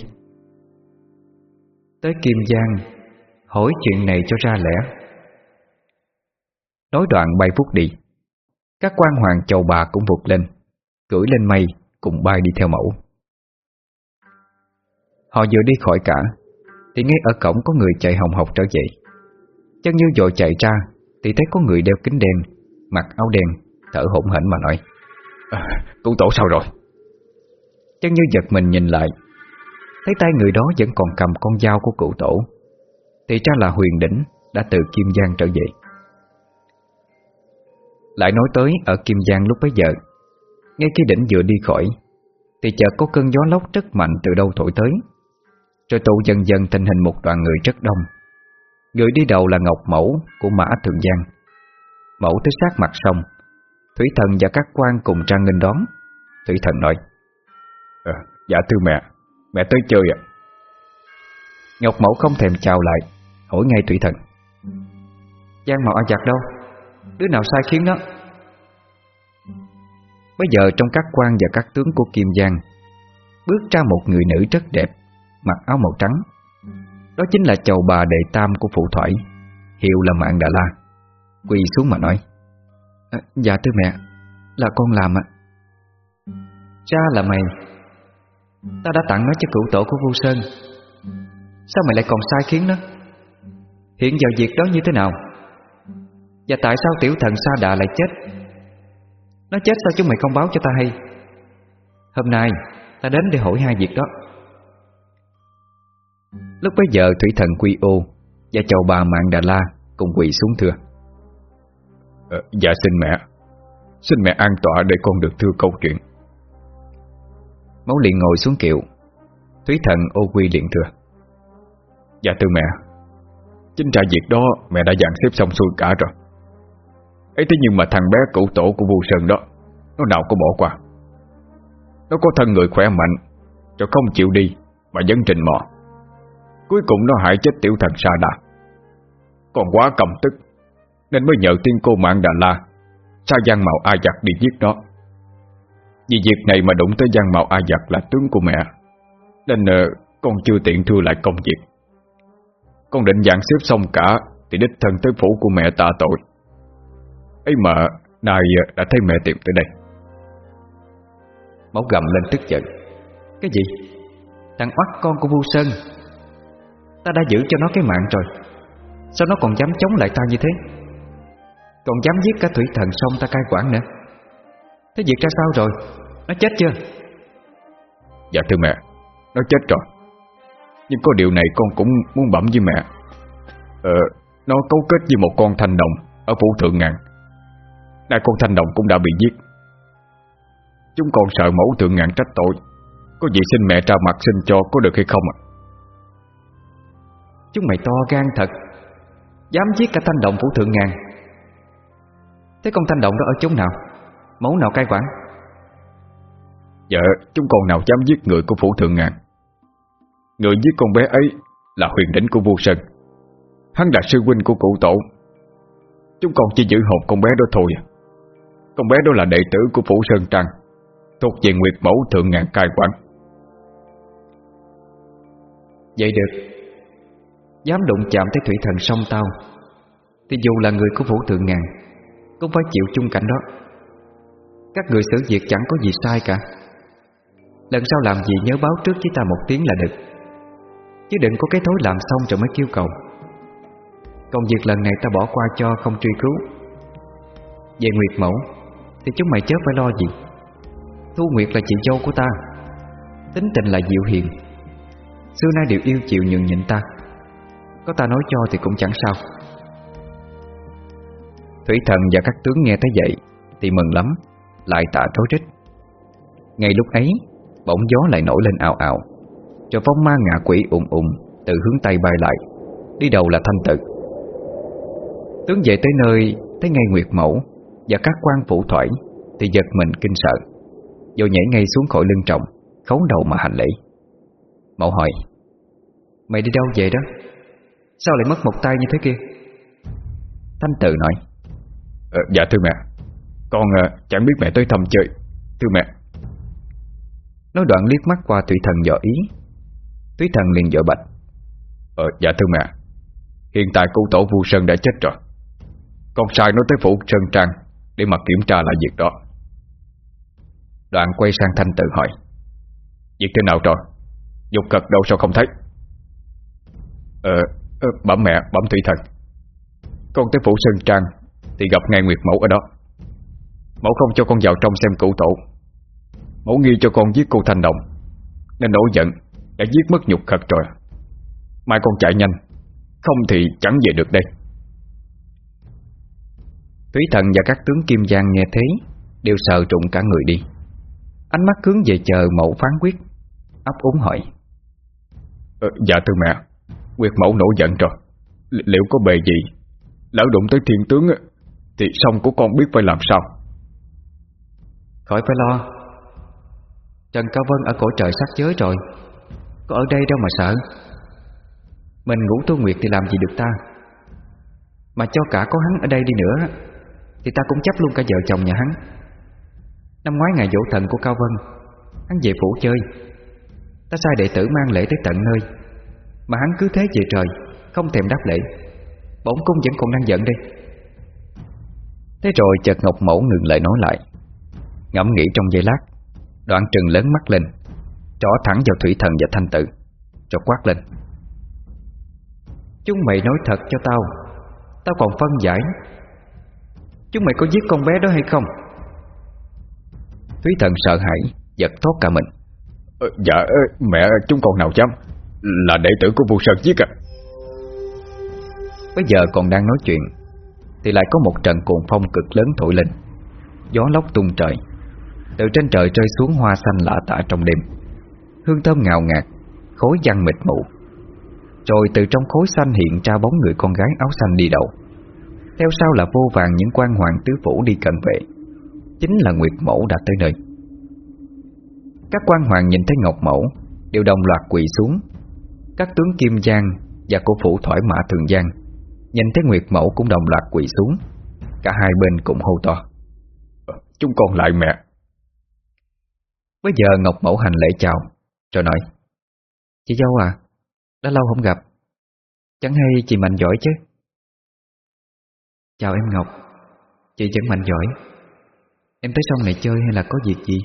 Tới Kim Giang Hỏi chuyện này cho ra lẽ. Nói đoạn bay vút đi các quan hoàng chầu bà cũng vụt lên Cưỡi lên mây Cùng bay đi theo mẫu. Họ vừa đi khỏi cả Thì ngay ở cổng có người chạy hồng học trở về. Chân như dội chạy ra Thì thấy có người đeo kính đen Mặc áo đen Thở hổn hển mà nói à, Cụ tổ sao rồi? Chân như giật mình nhìn lại Thấy tay người đó vẫn còn cầm con dao của cụ tổ Thì ra là huyền đỉnh Đã từ Kim Giang trở về. Lại nói tới ở Kim Giang lúc bấy giờ. Ngay khi đỉnh vừa đi khỏi Thì chợt có cơn gió lốc rất mạnh từ đâu thổi tới. Rồi tụ dần dần thành hình một đoàn người rất đông. Người đi đầu là Ngọc Mẫu của Mã Thượng Giang. Mẫu tới sát mặt sông. Thủy thần và các quan cùng ra nghênh đón. Thủy thần nói à, Dạ thưa mẹ Mẹ tới chơi ạ. Ngọc Mẫu không thèm chào lại Hỏi ngay Thủy thần Giang Mạo A Giặc đâu Đứa nào sai khiến đó Bây giờ trong các quan và các tướng của Kim Giang Bước ra một người nữ rất đẹp Mặc áo màu trắng. Đó chính là chầu bà đệ tam của phụ thoại Hiệu là Mạng Đà La. Quỳ xuống mà nói à, Dạ thưa mẹ Là con làm ạ. Cha là mày Ta đã tặng nó cho cửu tổ của Vu Sơn. Sao mày lại còn sai khiến nó? Hiện giờ việc đó như thế nào? Và tại sao tiểu thần Sa Đà lại chết? Nó chết sao chúng mày không báo cho ta hay? Hôm nay Ta đến để hỏi hai việc đó. Lúc bấy giờ Thủy thần Quy Ô Và chầu bà Mạng Đà La Cùng quỳ xuống thưa. Ờ, Dạ xin mẹ. Xin mẹ an tọa để con được thưa câu chuyện. Máu liền ngồi xuống kiệu. Thúy thần ô quy liền thưa. Dạ thưa mẹ. Chính ra việc đó mẹ đã dàn xếp xong xuôi cả rồi ấy thế nhưng mà thằng bé cũ tổ của vua Sơn đó Nó nào có bỏ qua? Nó có thân người khỏe mạnh Rồi không chịu đi Mà dấn trình mò. Cuối cùng nó hại chết tiểu thần Sa Đà. Còn quá cầm tức Nên mới nhờ tiên cô mạng Đà La Sa Giang Mạo A Giặc đi giết nó. Vì việc này mà đụng tới Giang Mạo A Giặc là tướng của mẹ Nên uh, con chưa tiện thưa lại công việc. Con định dạng xếp xong cả Thì đích thân tới phủ của mẹ tạ tội ấy mà Nay uh, đã thấy mẹ tìm tới đây. Máu gầm lên tức giận. Cái gì? Thằng oắt con của Vu Sơn. Ta đã giữ cho nó cái mạng rồi. Sao nó còn dám chống lại ta như thế? Còn dám giết cả thủy thần sông ta cai quản nữa. Thế việc ra sao rồi? Nó chết chưa? Dạ thưa mẹ. Nó chết rồi. Nhưng có điều này con cũng muốn bẩm với mẹ. Ờ Nó cấu kết với một con thanh đồng Ở phủ thượng ngàn Nay con thanh đồng cũng đã bị giết. Chúng còn sợ mẫu thượng ngàn trách tội. Có gì xin mẹ ra mặt xin cho có được hay không ạ? Chúng mày to gan thật. Dám giết cả thanh đồng phủ thượng ngàn. Thế con thanh đồng đó ở chỗ nào? Mẫu nào cai quản? Dạ chúng còn nào dám giết người của phủ thượng ngàn. Người giết con bé ấy Là huyền đỉnh của vua Sơn. Hắn là sư huynh của cụ tổ. Chúng còn chỉ giữ hồn con bé đó thôi à. Con bé đó là đệ tử của phủ Sơn Trăng Thuộc về Nguyệt Mẫu Thượng Ngàn cai quản. Vậy được. Dám đụng chạm tới thủy thần sông tao, Thì dù là người của phủ Thượng Ngàn, Cũng phải chịu chung cảnh đó. Các người xử việc chẳng có gì sai cả. Lần sau làm gì nhớ báo trước với ta một tiếng là được. Chứ đừng có cái thối làm xong rồi mới kêu cầu. Công việc lần này ta bỏ qua cho không truy cứu. Về Nguyệt Mẫu thì chúng mày chớ phải lo gì. Thu Nguyệt là chị dâu của ta. Tính tình là dịu hiền. Xưa nay đều yêu chịu nhường nhịn ta. Có ta nói cho thì cũng chẳng sao. Thủy thần và các tướng nghe thấy vậy Thì mừng lắm lại tạ rối rít. Ngay lúc ấy Bỗng gió lại nổi lên ào ào. Rồi phong ma ngạ quỷ ùng ùng, Từ hướng Tây bay lại Đi đầu là thanh tự. Tướng về tới nơi Thấy ngay Nguyệt Mẫu. Và các quan phụ thoại Thì giật mình kinh sợ. Rồi nhảy ngay xuống khỏi lưng trọng Khấu đầu mà hành lễ. Mẫu hỏi Mày đi đâu về đó? Sao lại mất một tay như thế kia? Thanh tự nói ờ, Dạ thưa mẹ. Con à, chẳng biết mẹ tới thăm chơi. Thưa mẹ. Nói đoạn liếc mắt qua Thủy Thần dò ý. Thủy Thần liền dội bạch Ờ dạ thưa mẹ. Hiện tại cụ tổ Vu Sơn đã chết rồi. Con sai nó tới phủ Sơn Trang để mà kiểm tra lại việc đó. Đoạn quay sang Thanh tự hỏi Việc thế nào rồi Dục cật đâu sao không thấy? Ờ, ờ bẩm mẹ bẩm Thủy Thần. Con tới phủ Sơn Trang Thì gặp ngay Nguyệt Mẫu ở đó. Mẫu không cho con vào trong xem cụ tổ. Mẫu nghi cho con giết cô Thanh Đồng Nên nổi giận Đã giết mất nhục khật rồi. Mai con chạy nhanh Không thì chẳng về được đây. Thúy thần và các tướng Kim Giang nghe thế Đều sợ trụng cả người đi. Ánh mắt hướng về chờ mẫu phán quyết ấp úng hỏi. Ờ, Dạ thưa mẹ Nguyệt mẫu nổi giận rồi. Liệu có bề gì? Lỡ đụng tới thiên tướng Thì xong của con biết phải làm sao? Khỏi phải lo. Trần Cao Vân ở cổ trời sát giới rồi. Có ở đây đâu mà sợ. Mình ngủ tu nguyệt thì làm gì được ta? Mà cho cả có hắn ở đây đi nữa thì ta cũng chấp luôn cả vợ chồng nhà hắn. Năm ngoái ngày dỗ thần của Cao Vân, Hắn về phủ chơi. Ta sai đệ tử mang lễ tới tận nơi, Mà hắn cứ thế về trời, Không thèm đáp lễ. Bổn cung vẫn còn đang giận đây. Thế rồi chợt Ngọc Mẫu ngừng lại nói lại, Ngẫm nghĩ trong giây lát, Đoạn trừng lớn mắt lên, Trỏ thẳng vào thủy thần và thanh tử, Rồi quát lên. Chúng mày nói thật cho tao Tao còn phân giải Chúng mày có giết con bé đó hay không? Thúy thần sợ hãi Giật thốt cả mình. Ờ, Dạ mẹ chúng con nào dám? Là đệ tử của vua Sơn giết à? Bây giờ còn đang nói chuyện Thì lại có một trận cuồng phong cực lớn thổi lên. Gió lốc tung trời Từ trên trời rơi xuống hoa xanh lạ tả trong đêm. Hương thơm ngào ngạt Khối văng mịt mù. Rồi từ trong khối xanh hiện ra bóng người con gái áo xanh đi đầu Theo sau là vô vàng những quan hoàng tứ phủ đi cận vệ. Chính là Nguyệt Mẫu đã tới nơi. Các quan hoàng nhìn thấy Ngọc Mẫu Đều đồng loạt quỳ xuống. Các tướng Kim Giang và của phủ thoải mã Thường Giang Nhìn thấy Nguyệt Mẫu cũng đồng loạt quỳ xuống. Cả hai bên cùng hô to. Chúng con lại mẹ. Bây giờ Ngọc Mẫu hành lễ chào Rồi nói Chị dâu à Đã lâu không gặp. Chẳng hay chị mạnh giỏi chứ Chào em Ngọc. Chị vẫn mạnh giỏi. Em tới sông này chơi hay là có việc gì?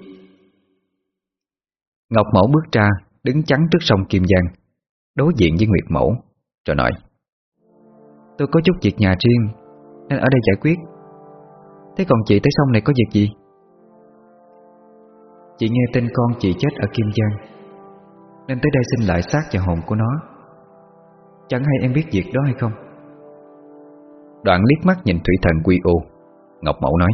Ngọc Mẫu bước ra, Đứng chắn trước sông Kim Giang, Đối diện với Nguyệt Mẫu, Rồi nói, Tôi có chút việc nhà riêng, Nên ở đây giải quyết. Thế còn chị tới sông này có việc gì? Chị nghe tên con chị chết ở Kim Giang, Nên tới đây xin lại xác và hồn của nó. Chẳng hay em biết việc đó hay không? Đoạn liếc mắt nhìn Thủy Thần Quy ô. Ngọc Mẫu nói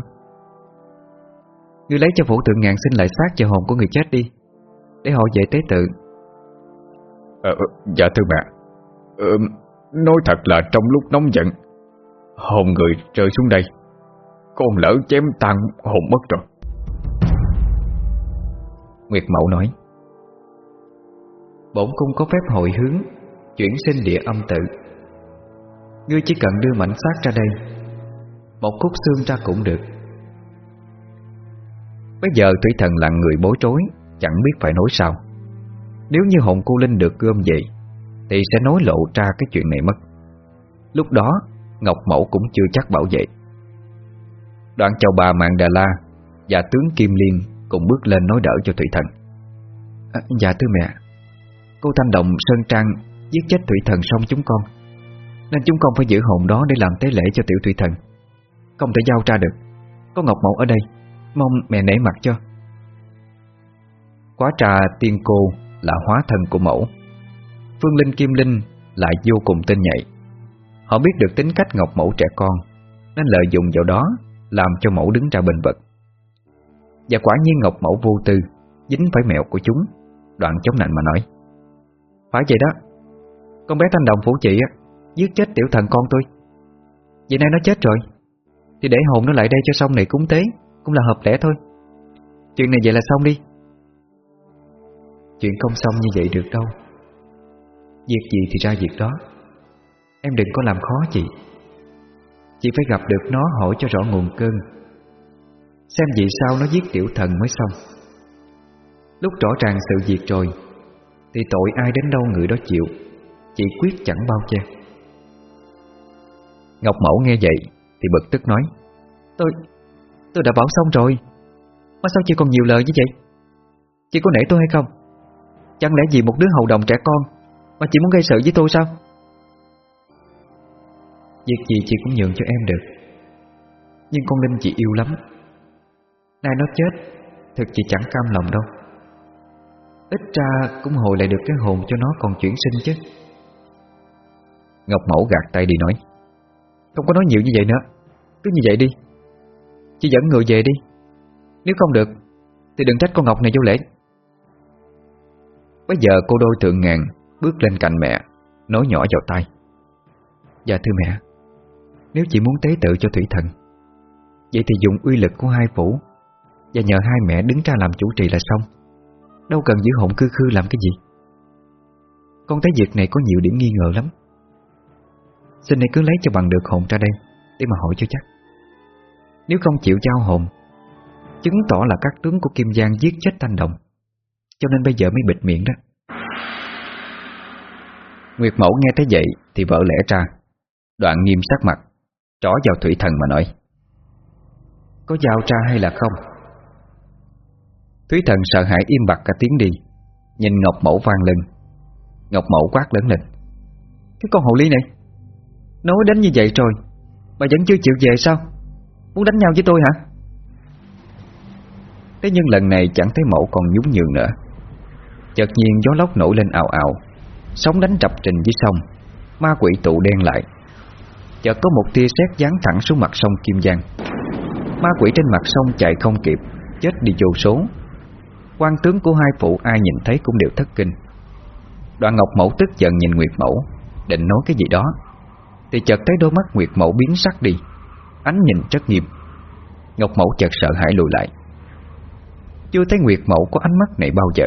Ngươi lấy cho phủ tượng ngàn xin lại xác và hồn của người chết đi Để họ về tế tự. Ờ, ờ Dạ thưa mẹ ờ, Nói thật là trong lúc nóng giận Hồn người rơi xuống đây Con lỡ chém tan hồn mất rồi. Nguyệt Mẫu nói Bổn cung có phép hồi hướng Chuyển sinh địa âm tự Ngươi chỉ cần đưa mảnh xác ra đây Một khúc xương ra cũng được. Bây giờ Thủy Thần là người bối rối Chẳng biết phải nói sao. Nếu như hồn cô Linh được gom vậy Thì sẽ nói lộ ra cái chuyện này mất. Lúc đó Ngọc Mẫu cũng chưa chắc bảo vệ. Đoạn chào bà Mạng Đà La Và tướng Kim Liên Cùng bước lên nói đỡ cho Thủy Thần. À, Dạ thưa mẹ. Cô Thanh Đồng Sơn Trang Giết chết Thủy Thần xong chúng con. Nên chúng con phải giữ hồn đó để làm tế lễ cho tiểu Thủy Thần. Không thể giao ra được. Có Ngọc Mẫu ở đây. Mong mẹ nể mặt cho. Quá trà tiên cô là hóa thân của mẫu. Phương Linh Kim Linh lại vô cùng tinh nhạy. Họ biết được tính cách Ngọc Mẫu trẻ con, Nên lợi dụng vào đó Làm cho mẫu đứng ra bình vật Và quả nhiên Ngọc Mẫu vô tư, Dính phải mẹo của chúng. Đoạn chống nạnh mà nói. Phải vậy đó. Con bé Thanh Đồng phủ chị á Giết chết tiểu thần con tôi. Vậy nay nó chết rồi, Thì để hồn nó lại đây cho xong này cúng tế, Cũng là hợp lẽ thôi. Chuyện này vậy là xong đi. Chuyện không xong như vậy được đâu. Việc gì thì ra việc đó. Em đừng có làm khó chị. Chị phải gặp được nó hỏi cho rõ nguồn cơn. Xem vì sao nó giết tiểu thần mới xong. Lúc rõ ràng sự việc rồi, Thì tội ai đến đâu người đó chịu, Chị quyết chẳng bao che. Ngọc Mẫu nghe vậy Thì bực tức nói Tôi, tôi đã bảo xong rồi. Mà sao chị còn nhiều lời như vậy? Chị có nể tôi hay không? Chẳng lẽ vì một đứa hầu đồng trẻ con Mà chị muốn gây sự với tôi sao? Việc gì chị cũng nhường cho em được. Nhưng con Linh chị yêu lắm. Nay nó chết Thực chị chẳng cam lòng đâu. Ít ra cũng hồi lại được cái hồn cho nó còn chuyển sinh chứ. Ngọc Mẫu gạt tay đi nói không có nói nhiều như vậy nữa. Cứ như vậy đi. Chỉ dẫn người về đi. Nếu không được, Thì đừng trách con Ngọc này vô lễ. Bây giờ cô đôi thượng ngàn Bước lên cạnh mẹ, Nói nhỏ vào tay Dạ thưa mẹ, Nếu chị muốn tế tự cho Thủy Thần, Vậy thì dùng uy lực của hai phủ Và nhờ hai mẹ đứng ra làm chủ trì là xong. Đâu cần giữ hồn cư khư làm cái gì. Con thấy việc này có nhiều điểm nghi ngờ lắm. Xin hãy cứ lấy cho bằng được hồn ra đây, Để mà hỏi cho chắc. Nếu không chịu giao hồn, Chứng tỏ là các tướng của Kim Giang giết chết Thanh Đồng. Cho nên bây giờ mới bịt miệng đó. Nguyệt Mẫu nghe thấy vậy Thì vỡ lẽ ra. Đoạn nghiêm sắc mặt, Trỏ vào Thủy Thần mà nói, Có giao ra hay là không? Thúy thần sợ hãi im bặt cả tiếng đi, Nhìn Ngọc Mẫu vang lên. Ngọc Mẫu quát lớn lên, Cái con hồ ly này Nói đến như vậy rồi Mà vẫn chưa chịu về sao? Muốn đánh nhau với tôi hả? Thế nhưng lần này chẳng thấy mẫu còn nhún nhường nữa. Chợt nhiên gió lốc nổi lên ào ào, Sóng đánh trập trình dưới sông, Ma quỷ tụ đen lại. Chợt có một tia sét giáng thẳng xuống mặt sông Kim Giang. Ma quỷ trên mặt sông chạy không kịp, Chết đi vô số. Quan tướng của hai phụ ai nhìn thấy cũng đều thất kinh. Đoạn Ngọc Mẫu tức giận nhìn Nguyệt Mẫu, Định nói cái gì đó. Thì chợt thấy đôi mắt Nguyệt Mẫu biến sắc đi. Ánh nhìn rất nghiêm. Ngọc Mẫu chợt sợ hãi lùi lại. Chưa thấy Nguyệt Mẫu có ánh mắt này bao giờ.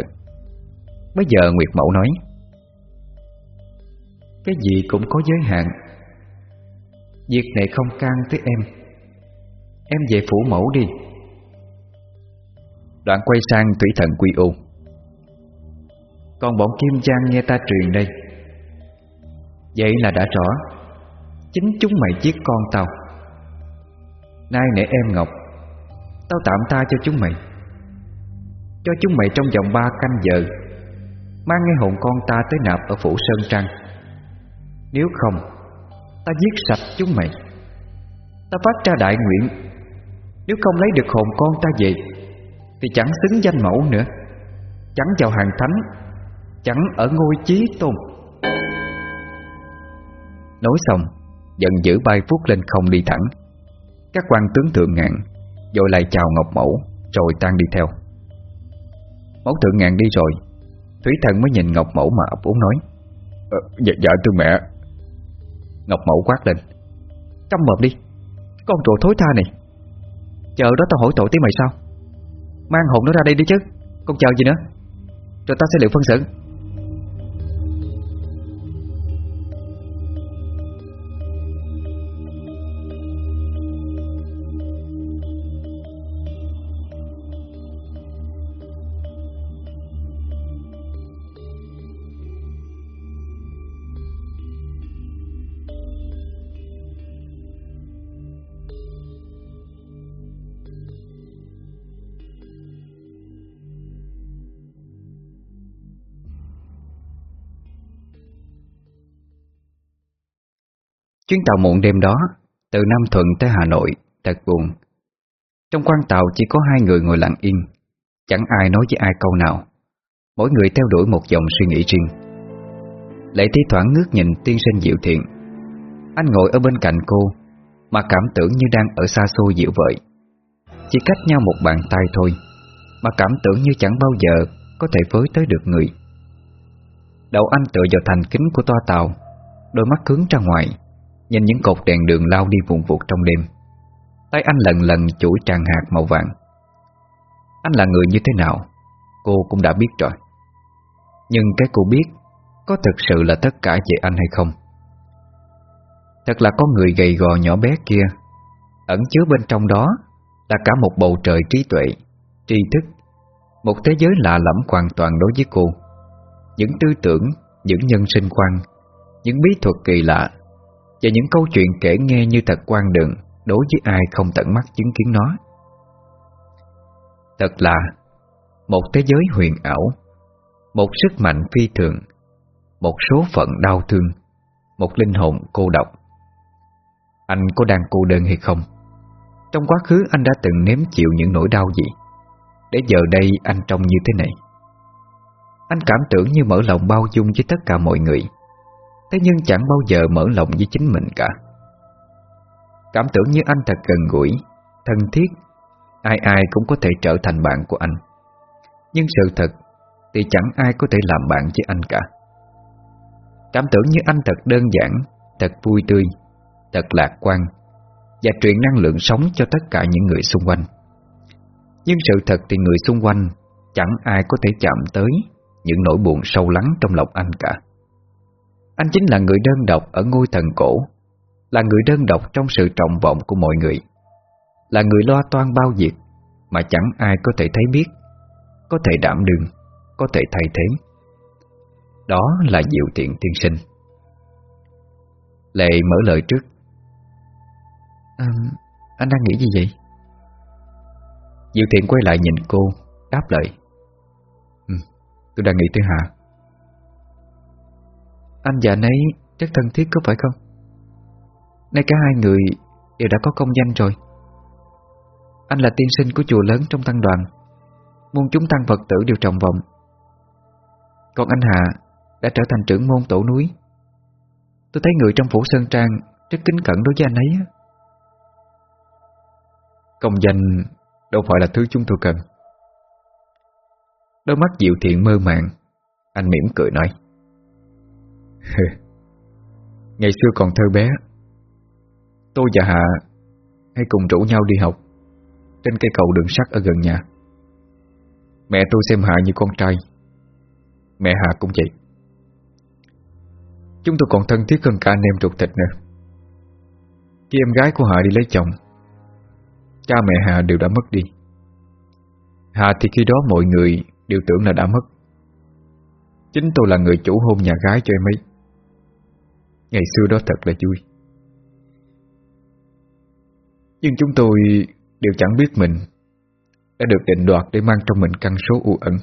Bây giờ Nguyệt Mẫu nói, Cái gì cũng có giới hạn. Việc này không can tới em. Em về phủ mẫu đi. Đoạn quay sang Thủy Thần Quy U. Còn bọn Kim Giang nghe ta truyền đây. Vậy là đã rõ. Chính chúng mày giết con tao. Nay nể em Ngọc, Tao tạm tha cho chúng mày. Cho chúng mày trong vòng ba canh giờ, Mang ngay hồn con ta tới nạp ở phủ Sơn Trăng Nếu không, Ta giết sạch chúng mày. Ta phát ra đại nguyện. Nếu không lấy được hồn con ta về, thì chẳng xứng danh mẫu nữa. Chẳng vào hàng thánh, Chẳng ở ngôi chí tôn. Nói xong dần dữ bay phút lên không đi thẳng. Các quan tướng thượng ngạn Rồi lại chào Ngọc Mẫu Rồi tan đi theo. Mẫu thượng ngạn đi rồi Thủy thần mới nhìn Ngọc Mẫu mà ấp úng nói ờ, Dạ, dạ thưa mẹ. Ngọc Mẫu quát lên Câm mồm đi Con trộn thối tha này Chờ đó tao hỏi tội tí mày sao? Mang hồn nó ra đây đi chứ Còn chờ gì nữa Rồi ta sẽ liệu phân xử. Chuyến tàu muộn đêm đó, Từ Nam Thuận tới Hà Nội Thật buồn Trong quan tàu chỉ có hai người ngồi lặng yên Chẳng ai nói với ai câu nào. Mỗi người theo đuổi một dòng suy nghĩ riêng. Lệ thi thoảng ngước nhìn tiên sinh diệu thiện. Anh ngồi ở bên cạnh cô, Mà cảm tưởng như đang ở xa xôi dịu vợi. Chỉ cách nhau một bàn tay thôi, Mà cảm tưởng như chẳng bao giờ Có thể với tới được người. Đầu anh tựa vào thành kính của toa tàu, Đôi mắt hướng ra ngoài. Nhìn những cột đèn đường lao đi vùng vụt trong đêm. Tay anh lần lần chuỗi tràn hạt màu vàng. Anh là người như thế nào? Cô cũng đã biết rồi. Nhưng cái cô biết Có thực sự là tất cả về anh hay không? Thật là có người gầy gò nhỏ bé kia, Ẩn chứa bên trong đó Là cả một bầu trời trí tuệ, Tri thức, Một thế giới lạ lẫm hoàn toàn đối với cô. Những tư tưởng, Những nhân sinh quan, Những bí thuật kỳ lạ và những câu chuyện kể nghe như thật quan đường, Đối với ai không tận mắt chứng kiến nó. Thật là, Một thế giới huyền ảo, Một sức mạnh phi thường, Một số phận đau thương, Một linh hồn cô độc. Anh có đang cô đơn hay không? Trong quá khứ anh đã từng nếm chịu những nỗi đau gì? Để giờ đây anh trông như thế này. Anh cảm tưởng như mở lòng bao dung với tất cả mọi người. Thế nhưng chẳng bao giờ mở lòng với chính mình cả. Cảm tưởng như anh thật gần gũi, Thân thiết, Ai ai cũng có thể trở thành bạn của anh. Nhưng sự thật Thì chẳng ai có thể làm bạn với anh cả. Cảm tưởng như anh thật đơn giản, Thật vui tươi, Thật lạc quan, Và truyền năng lượng sống cho tất cả những người xung quanh. Nhưng sự thật thì người xung quanh Chẳng ai có thể chạm tới Những nỗi buồn sâu lắng trong lòng anh cả. Anh chính là người đơn độc ở ngôi thần cổ Là người đơn độc trong sự trọng vọng của mọi người Là người loa toan bao việc Mà chẳng ai có thể thấy biết Có thể đảm đương Có thể thay thế. Đó là diệu tiện tiên sinh. Lệ mở lời trước. À, Anh đang nghĩ gì vậy? Diệu thiện quay lại nhìn cô Đáp lời. Ừ, Tôi đang nghĩ tới Hà anh và anh ấy rất thân thiết có phải không? Nay cả hai người đều đã có công danh rồi. Anh là tiên sinh của chùa lớn trong tăng đoàn Muôn chúng tăng Phật tử đều trọng vọng Còn anh Hạ đã trở thành trưởng môn tổ núi. Tôi thấy người trong phủ Sơn Trang Rất kính cẩn đối với anh ấy Công danh Đâu phải là thứ chúng tôi cần. Đôi mắt dịu thiện mơ màng, Anh mỉm cười nói. *laughs* Ngày xưa còn thơ bé, Tôi và Hạ Hay cùng rủ nhau đi học Trên cây cầu đường sắt ở gần nhà. Mẹ tôi xem Hạ như con trai, Mẹ Hạ cũng vậy. Chúng tôi còn thân thiết hơn cả anh em ruột thịt nữa. Khi em gái của Hạ đi lấy chồng, Cha mẹ Hà đều đã mất đi. Hà thì khi đó mọi người đều tưởng là đã mất. Chính tôi là người chủ hôn nhà gái cho em ấy. Ngày xưa đó thật là vui. Nhưng chúng tôi đều chẳng biết mình Đã được định đoạt để mang trong mình căn số u ẩn.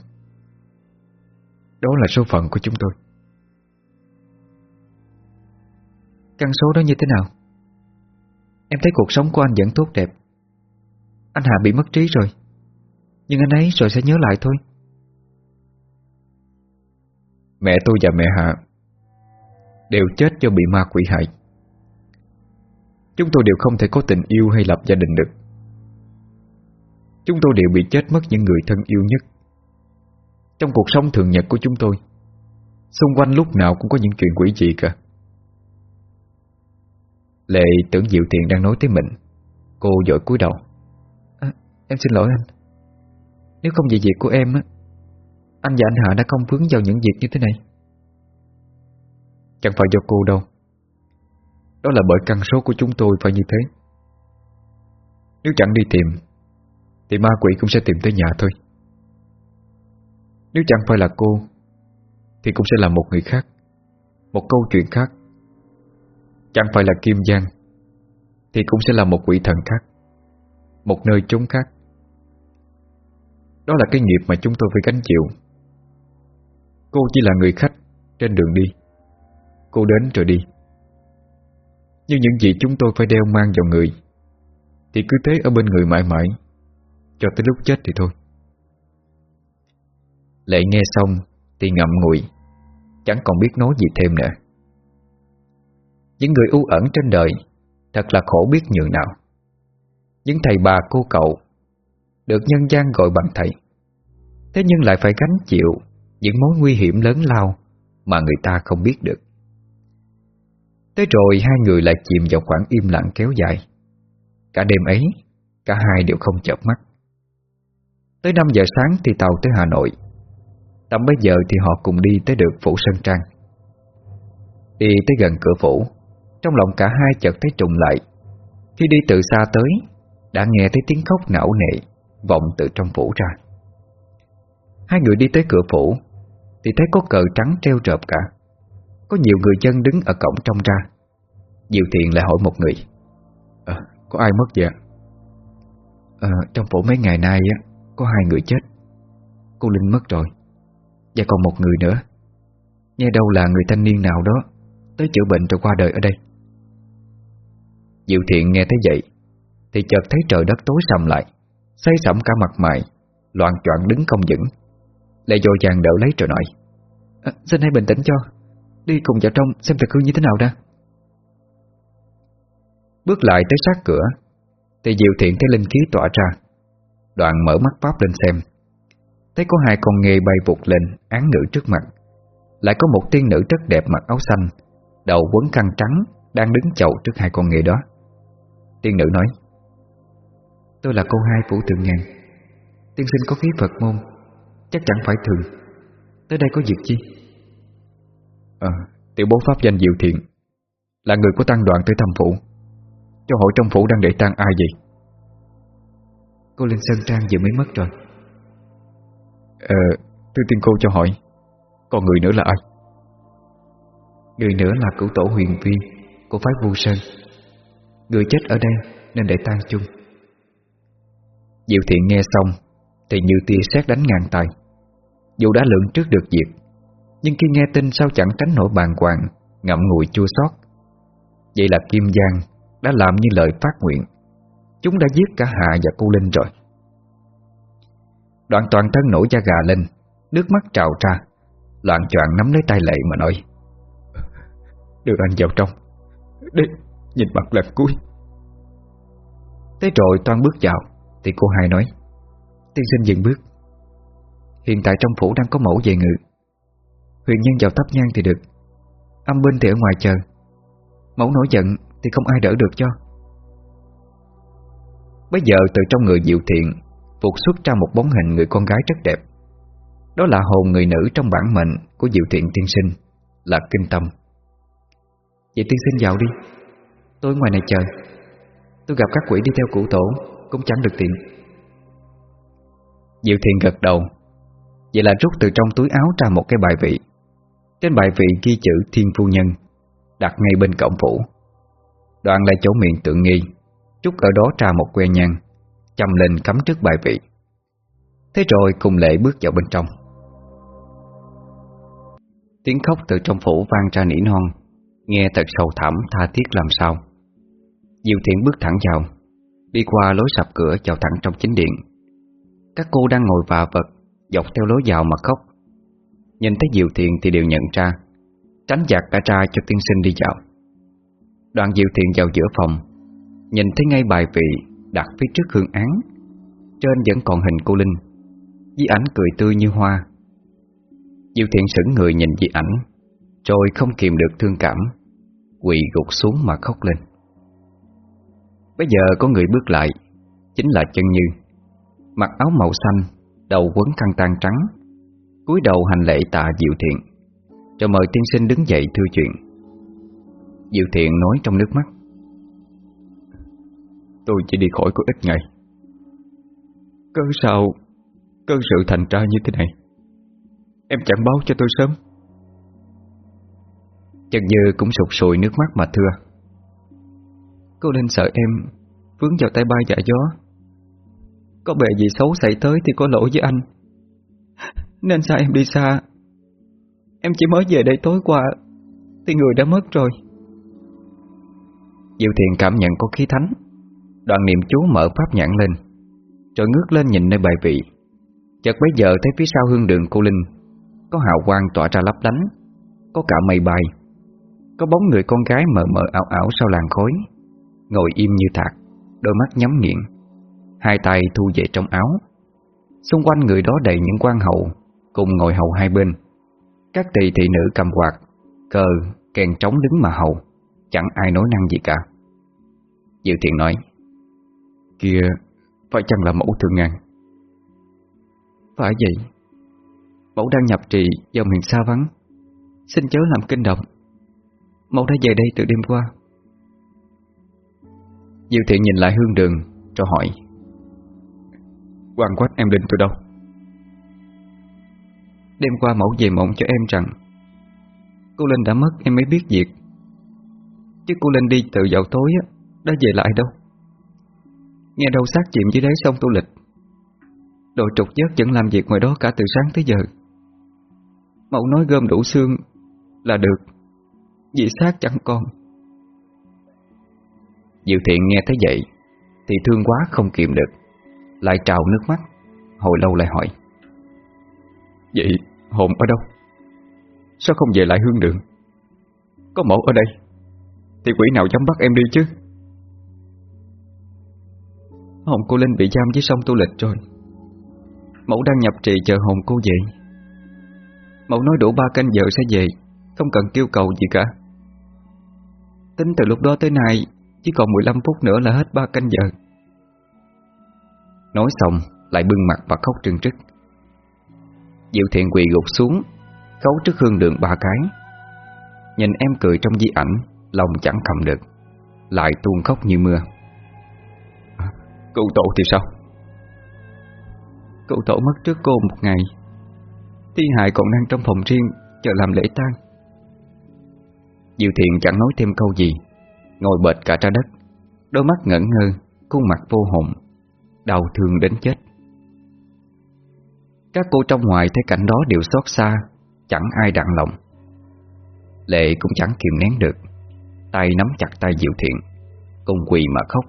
Đó là số phận của chúng tôi. Căn số đó như thế nào? Em thấy cuộc sống của anh vẫn tốt đẹp. Anh Hà bị mất trí rồi. Nhưng anh ấy rồi sẽ nhớ lại thôi. Mẹ tôi và mẹ Hạ Đều chết do bị ma quỷ hại. Chúng tôi đều không thể có tình yêu hay lập gia đình được. Chúng tôi đều bị chết mất những người thân yêu nhất. Trong cuộc sống thường nhật của chúng tôi Xung quanh lúc nào cũng có những chuyện quỷ dị cả. Lệ tưởng Diệu Thiện đang nói tới mình Cô dội cúi đầu. À, Em xin lỗi anh. Nếu không vì việc của em á Anh và anh Hạ đã không vướng vào những việc như thế này. Chẳng phải do cô đâu. Đó là bởi căn số của chúng tôi phải như thế. Nếu chẳng đi tìm, Thì ma quỷ cũng sẽ tìm tới nhà thôi. Nếu chẳng phải là cô, Thì cũng sẽ là một người khác, Một câu chuyện khác. Chẳng phải là Kim Giang, Thì cũng sẽ là một quỷ thần khác, Một nơi chốn khác. Đó là cái nghiệp mà chúng tôi phải gánh chịu. Cô chỉ là người khách Trên đường đi. Cô đến rồi đi. Nhưng những gì chúng tôi phải đeo mang vào người, Thì cứ thế ở bên người mãi mãi, Cho tới lúc chết thì thôi. Lệ nghe xong, Thì ngậm ngùi, Chẳng còn biết nói gì thêm nữa. Những người u ẩn trên đời, Thật là khổ biết nhường nào. Những thầy bà cô cậu, Được nhân gian gọi bằng thầy. Thế nhưng lại phải gánh chịu Những mối nguy hiểm lớn lao Mà người ta không biết được. Tới rồi hai người lại chìm vào khoảng im lặng kéo dài. Cả đêm ấy, Cả hai đều không chợp mắt. Tới 5 giờ sáng thì tàu tới Hà Nội. Tầm bây giờ thì họ cùng đi tới được Phủ Sơn Trang. Đi tới gần cửa phủ, trong lòng cả hai chợt thấy trùng lại. Khi đi từ xa tới, Đã nghe thấy tiếng khóc não nệ Vọng từ trong phủ ra. Hai người đi tới cửa phủ, Thì thấy có cờ trắng treo trợp cả. Có nhiều người dân đứng ở cổng trong ra. Diệu thiện lại hỏi một người à, Có ai mất vậy à, Trong phủ mấy ngày nay á Có hai người chết. Cô Linh mất rồi Và còn một người nữa. Nghe đâu là người thanh niên nào đó Tới chữa bệnh rồi qua đời ở đây. Diệu thiện nghe thấy vậy Thì chợt thấy trời đất tối sầm lại Xây sẩm cả mặt mày Loạn choạng đứng không vững. Lại dội vàng đỡ lấy rồi nói à, Xin hãy bình tĩnh cho. Đi cùng vào trong, xem thực hư như thế nào đã. Bước lại tới sát cửa, Thì Diệu Thiện thấy linh khí tỏa ra. Đoạn mở mắt pháp lên xem, Thấy có hai con nghề bay vụt lên, Án nữ trước mặt. Lại có một tiên nữ rất đẹp mặc áo xanh, Đầu quấn khăn trắng, Đang đứng chậu trước hai con nghề đó. Tiên nữ nói, Tôi là cô hai phủ thượng ngàn Tiên sinh có khí Phật môn, Chắc chẳng phải thường. Tới đây có việc chi? Ờ, tiểu bố pháp danh Diệu Thiện Là người của tăng đoàn tới thăm phủ. Cho hỏi trong phủ đang để tang ai vậy? Cô Linh Sơn Trang vừa mới mất rồi. Ờ, thưa tiên cô cho hỏi Còn người nữa là ai? Người nữa là cửu tổ huyền vi Của phái Vu Sơn. Người chết ở đây nên để tang chung. Diệu thiện nghe xong Thì như tia sét đánh ngang tay Dù đã lượng trước được việc nhưng khi nghe tin sao chẳng tránh nổi bàn hoàng Ngậm ngùi chua xót. Vậy là Kim Giang Đã làm như lời phát nguyện. Chúng đã giết cả Hạ và cô Linh rồi. Đoạn toàn thân nổi da gà lên Nước mắt trào ra. Loạn choạng nắm lấy tay lệ mà nói Đưa anh vào trong Đi, nhìn mặt lần cuối. Thế rồi toan bước vào Thì cô hai nói Tiên sinh dừng bước. Hiện tại trong phủ đang có mẫu về ngự. Huyền nhân vào thắp nhang thì được. Âm binh thì ở ngoài chờ. Mẫu nổi giận thì không ai đỡ được cho. Bây giờ từ trong người diệu thiện Phục xuất ra một bóng hình người con gái rất đẹp. Đó là hồn người nữ trong bản mệnh Của diệu thiện tiên sinh, Là kinh tâm. Vậy tiên sinh vào đi. Tôi ngoài này chờ. Tôi gặp các quỷ đi theo cụ tổ, Cũng chẳng được tiện Diệu thiện gật đầu. Vậy là rút từ trong túi áo ra một cái bài vị. Trên bài vị ghi chữ Thiên Phu Nhân, Đặt ngay bên cổng phủ. Đoạn lại chỗ miệng tượng nghi chút ở đó ra một que nhang, Châm lên cắm trước bài vị. Thế rồi cùng lệ bước vào bên trong. Tiếng khóc từ trong phủ vang ra nỉ non, Nghe thật sầu thẳm tha thiết làm sao. Diệu thiện bước thẳng vào, Đi qua lối sập cửa vào thẳng trong chính điện. Các cô đang ngồi và vật, Dọc theo lối vào mà khóc. Nhìn thấy Diệu thiện thì đều nhận ra, Tránh giặt cả ra cho tiên sinh đi dạo. Đoàn Diệu thiện vào giữa phòng, Nhìn thấy ngay bài vị đặt phía trước hương án. Trên vẫn còn hình cô Linh, Di ảnh cười tươi như hoa. Diệu thiện sững người nhìn di ảnh, Rồi không kìm được thương cảm, Quỳ gục xuống mà khóc lên. Bây giờ có người bước lại, Chính là chân như. Mặc áo màu xanh, Đầu quấn khăn tan trắng cúi đầu hành lễ tạ Diệu Thiện. Cho mời tiên sinh đứng dậy thưa chuyện. Diệu Thiện nói trong nước mắt. Tôi chỉ đi khỏi có ít ngày. Cớ sao, Cơn sự thành ra như thế này? Em chẳng báo cho tôi sớm. Trần Như cũng sụt sùi nước mắt mà thưa. Cô nên sợ em Vướng vào tay bay dạ gió. Có bề gì xấu xảy tới Thì có lỗi với anh. Nên sao em đi xa? Em chỉ mới về đây tối qua, Thì người đã mất rồi. Diệu Thiện cảm nhận có khí thánh. Đoàn niệm chú mở pháp nhãn lên, Rồi ngước lên nhìn nơi bài vị. Chợt bấy giờ thấy phía sau hương đường cô Linh, Có hào quang tỏa ra lấp lánh, Có cả mây bay. Có bóng người con gái mờ mờ ảo ảo sau làn khói, Ngồi im như thạc, Đôi mắt nhắm nghiện. Hai tay thu về trong áo. Xung quanh người đó đầy những quan hậu Cùng ngồi hầu hai bên. Các tỳ thị nữ cầm quạt Cờ, kèn trống đứng mà hầu Chẳng ai nói năng gì cả. Dự thiện nói Kia phải chăng là mẫu thường ngàn? Phải vậy. Mẫu đang nhập trì dòng miền xa vắng. Xin chớ làm kinh động. Mẫu đã về đây từ đêm qua. Diệu thiện nhìn lại hương đường Cho hỏi Quan quách em định từ đâu? Đêm qua mẫu về mộng cho em rằng, Cô Linh đã mất, em mới biết việc. Chứ cô Linh đi từ dạo tối á, Đã về lại đâu? Nghe đâu xác chìm dưới đáy sông tu lịch, Đội trục giấc vẫn làm việc ngoài đó cả từ sáng tới giờ. Mẫu nói gom đủ xương Là được, Vì xác chẳng còn. Diệu thiện nghe thấy vậy Thì thương quá không kiềm được, Lại trào nước mắt, Hồi lâu lại hỏi Vậy hồn ở đâu? Sao không về lại hương đường? Có mẫu ở đây, Thì quỷ nào dám bắt em đi chứ? Hồn cô Linh bị giam dưới sông tu lịch rồi. Mẫu đang nhập trì chờ hồn cô về. Mẫu nói đủ ba canh giờ sẽ về, Không cần kêu cầu gì cả. Tính từ lúc đó tới nay, Chỉ còn 15 phút nữa là hết ba canh giờ. Nói xong, Lại bưng mặt và khóc trừng trức. Diệu thiện quỳ gục xuống, Khấu trước hương đường ba cái. Nhìn em cười trong di ảnh, Lòng chẳng cầm được, Lại tuôn khóc như mưa. Cụ tổ thì sao? Cụ tổ mất trước cô một ngày, Thi hại còn đang trong phòng riêng, Chờ làm lễ tang. Diệu thiện chẳng nói thêm câu gì, Ngồi bệt cả ra đất, Đôi mắt ngẩn ngơ, Khuôn mặt vô hồn, Đau thương đến chết. Các cô trong ngoài thấy cảnh đó đều xót xa, Chẳng ai đặng lòng. Lệ cũng chẳng kiềm nén được, Tay nắm chặt tay Diệu Thiện, Cùng quỳ mà khóc.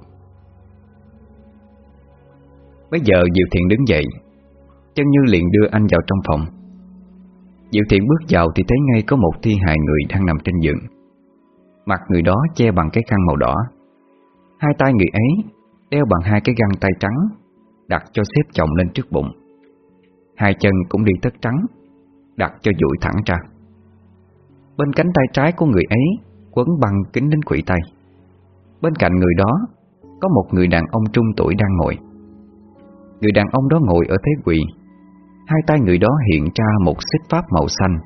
Bây giờ Diệu Thiện đứng dậy, Chân Như liền đưa anh vào trong phòng. Diệu Thiện bước vào thì thấy ngay có một thi hài người đang nằm trên giường. Mặt người đó che bằng cái khăn màu đỏ. Hai tay người ấy đeo bằng hai cái găng tay trắng, Đặt cho xếp chồng lên trước bụng. Hai chân cũng đi tất trắng, Đặt cho duỗi thẳng ra. Bên cánh tay trái của người ấy Quấn băng kính đến quỷ tay. Bên cạnh người đó Có một người đàn ông trung tuổi đang ngồi. Người đàn ông đó ngồi ở thế quỳ. Hai tay người đó hiện ra một xích pháp màu xanh,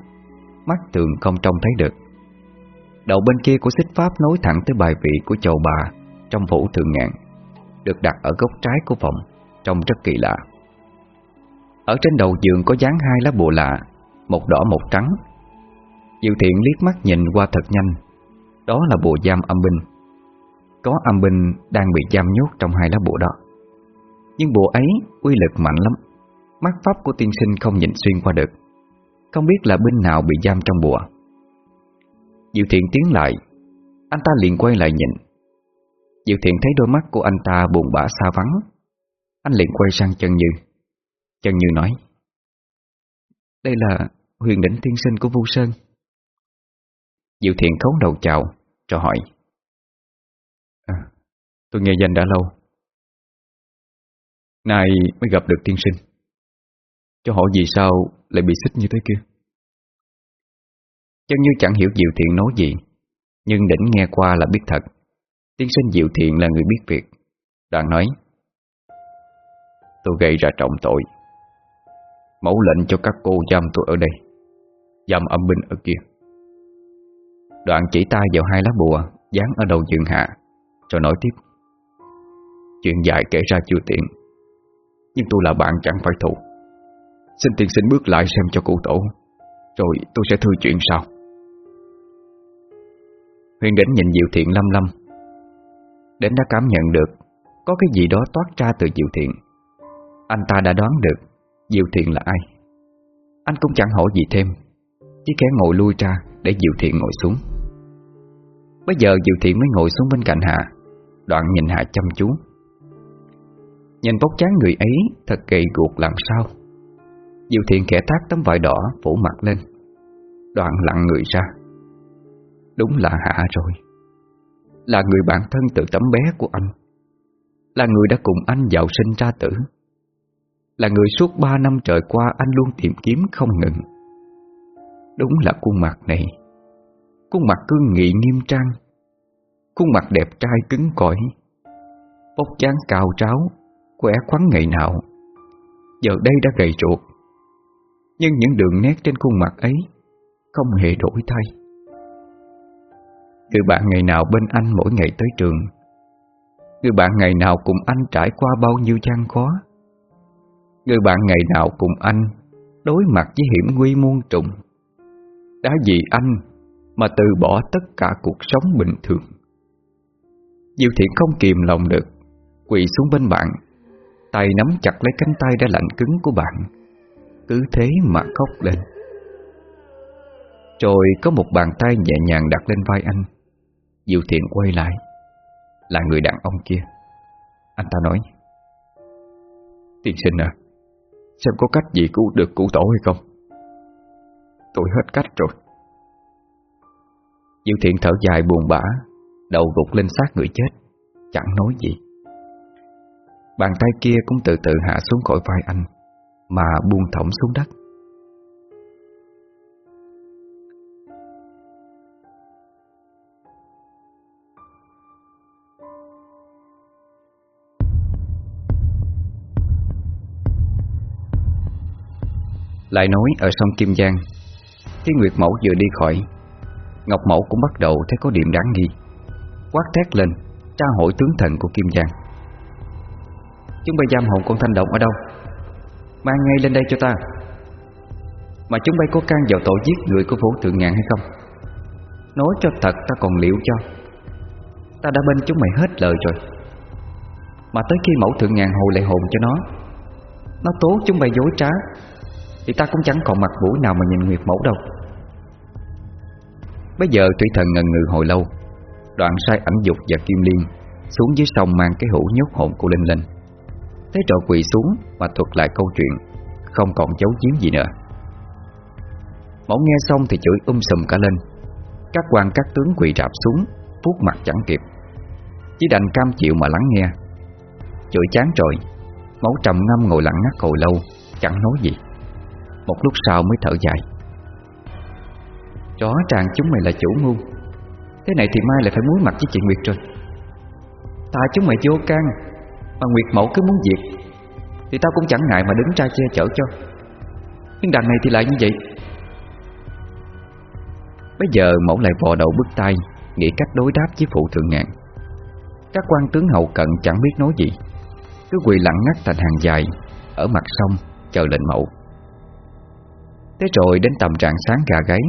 Mắt thường không trông thấy được. Đầu bên kia của xích pháp nối thẳng tới bài vị của chầu bà Trong phủ thường ngạn, Được đặt ở góc trái của phòng, Trông rất kỳ lạ. Ở trên đầu giường có dán hai lá bùa lạ, Một đỏ một trắng. Diệu thiện liếc mắt nhìn qua thật nhanh. Đó là bùa giam âm binh. Có âm binh đang bị giam nhốt trong hai lá bùa đó. Nhưng bùa ấy uy lực mạnh lắm. Mắt pháp của tiên sinh không nhìn xuyên qua được. Không biết là binh nào bị giam trong bùa. Diệu thiện tiến lại. Anh ta liền quay lại nhìn. Diệu thiện thấy đôi mắt của anh ta buồn bã xa vắng. Anh liền quay sang chân Như. Chân Như nói Đây là huyền đỉnh tiên sinh của Vu Sơn. Diệu thiện khấu đầu chào Cho hỏi à, Tôi nghe danh đã lâu. Nay mới gặp được tiên sinh. Cho hỏi vì sao lại bị xích như thế kia? Chân như chẳng hiểu Diệu Thiện nói gì Nhưng đỉnh nghe qua là biết thật. Tiên sinh Diệu Thiện là người biết việc Đoạn nói Tôi gây ra trọng tội. Mẫu lệnh cho các cô giam tôi ở đây, Giam âm binh ở kia. Đoạn chỉ tay vào hai lá bùa, Dán ở đầu giường hạ Rồi nói tiếp. Chuyện dài kể ra chưa tiện, Nhưng tôi là bạn chẳng phải thù. Xin tiên sinh bước lại xem cho cụ tổ, Rồi tôi sẽ thư chuyện sau. Huyền đến nhìn Diệu Thiện lâm lâm Đến đã cảm nhận được Có cái gì đó toát ra từ Diệu Thiện. Anh ta đã đoán được Diệu Thiện là ai? Anh cũng chẳng hỏi gì thêm, Chỉ khẽ ngồi lui ra để Diệu Thiện ngồi xuống. Bây giờ Diệu Thiện mới ngồi xuống bên cạnh Hạ, Đoạn nhìn Hạ chăm chú. Nhìn bốc chán người ấy Thật gầy guộc làm sao? Diệu Thiện khẽ tác tấm vải đỏ Phủ mặt lên, Đoạn lặng người ra. Đúng là Hạ rồi. Là người bạn thân từ tấm bé của anh. Là người đã cùng anh dạo sinh ra tử. Là người suốt ba năm trời qua Anh luôn tìm kiếm không ngừng. Đúng là khuôn mặt này. Khuôn mặt cương nghị nghiêm trang. Khuôn mặt đẹp trai cứng cỏi. Bốc dáng cao tráo, Khỏe khoắn ngày nào. Giờ đây đã gầy ruột. Nhưng những đường nét trên khuôn mặt ấy Không hề đổi thay. Người bạn ngày nào bên anh mỗi ngày tới trường? Người bạn ngày nào cùng anh trải qua bao nhiêu gian khó? Người bạn ngày nào cùng anh Đối mặt với hiểm nguy muôn trùng? Đã vì anh Mà từ bỏ tất cả cuộc sống bình thường. Diệu thiện không kìm lòng được, Quỳ xuống bên bạn, Tay nắm chặt lấy cánh tay đã lạnh cứng của bạn. Cứ thế mà khóc lên. Rồi có một bàn tay nhẹ nhàng đặt lên vai anh. Diệu thiện quay lại, Là người đàn ông kia. Anh ta nói, Tiên sinh à Xem có cách gì cứu được cụ tổ hay không. Tôi hết cách rồi. Diệu thiện thở dài buồn bã, Đầu gục lên xác người chết, Chẳng nói gì. Bàn tay kia cũng từ từ hạ xuống khỏi vai anh, Mà buông thõng xuống đất. Lại nói ở sông Kim Giang. Khi Nguyệt Mẫu vừa đi khỏi, Ngọc Mẫu cũng bắt đầu thấy có điểm đáng nghi. Quát thét lên, Tra hỏi tướng thần của Kim Giang. Chúng bay giam hồn con thanh động ở đâu? Mang ngay lên đây cho ta. Mà chúng bay có can vào tội giết người của phố thượng ngàn hay không? Nói cho thật ta còn liệu cho. Ta đã bên chúng mày hết lời rồi. Mà tới khi mẫu thượng ngàn hồi lại hồn cho nó Nó tố chúng bay dối trá. Thì ta cũng chẳng còn mặt mũi nào mà nhìn Nguyệt mẫu đâu. Bây giờ thủy thần ngần ngừ hồi lâu Đoạn sai ảnh dục và kim liên Xuống dưới sông mang cái hũ nhốt hồn của Linh linh, Thế rồi quỳ xuống Mà thuật lại câu chuyện Không còn giấu giếm gì nữa. Mẫu nghe xong thì chửi um sùm cả lên. Các quan các tướng quỳ rạp xuống Vuốt mặt chẳng kịp. Chỉ đành cam chịu mà lắng nghe. Chửi chán rồi Mẫu trầm ngâm ngồi lặng ngắt hồi lâu Chẳng nói gì. Một lúc sau mới thở dài. Chó tràn chúng mày là chủ ngu, Thế này thì mai lại phải muối mặt với chị Nguyệt rồi. Ta chúng mày vô can Mà Nguyệt mẫu cứ muốn diệt Thì tao cũng chẳng ngại mà đứng ra che chở cho. Nhưng đằng này thì lại như vậy. Bây giờ mẫu lại vò đầu bứt tay Nghĩ cách đối đáp với phụ thượng ngạn. Các quan tướng hậu cận chẳng biết nói gì Cứ quỳ lặng ngắt thành hàng dài Ở mặt sông chờ lệnh mẫu. Thế rồi đến tầm trạng sáng gà gáy,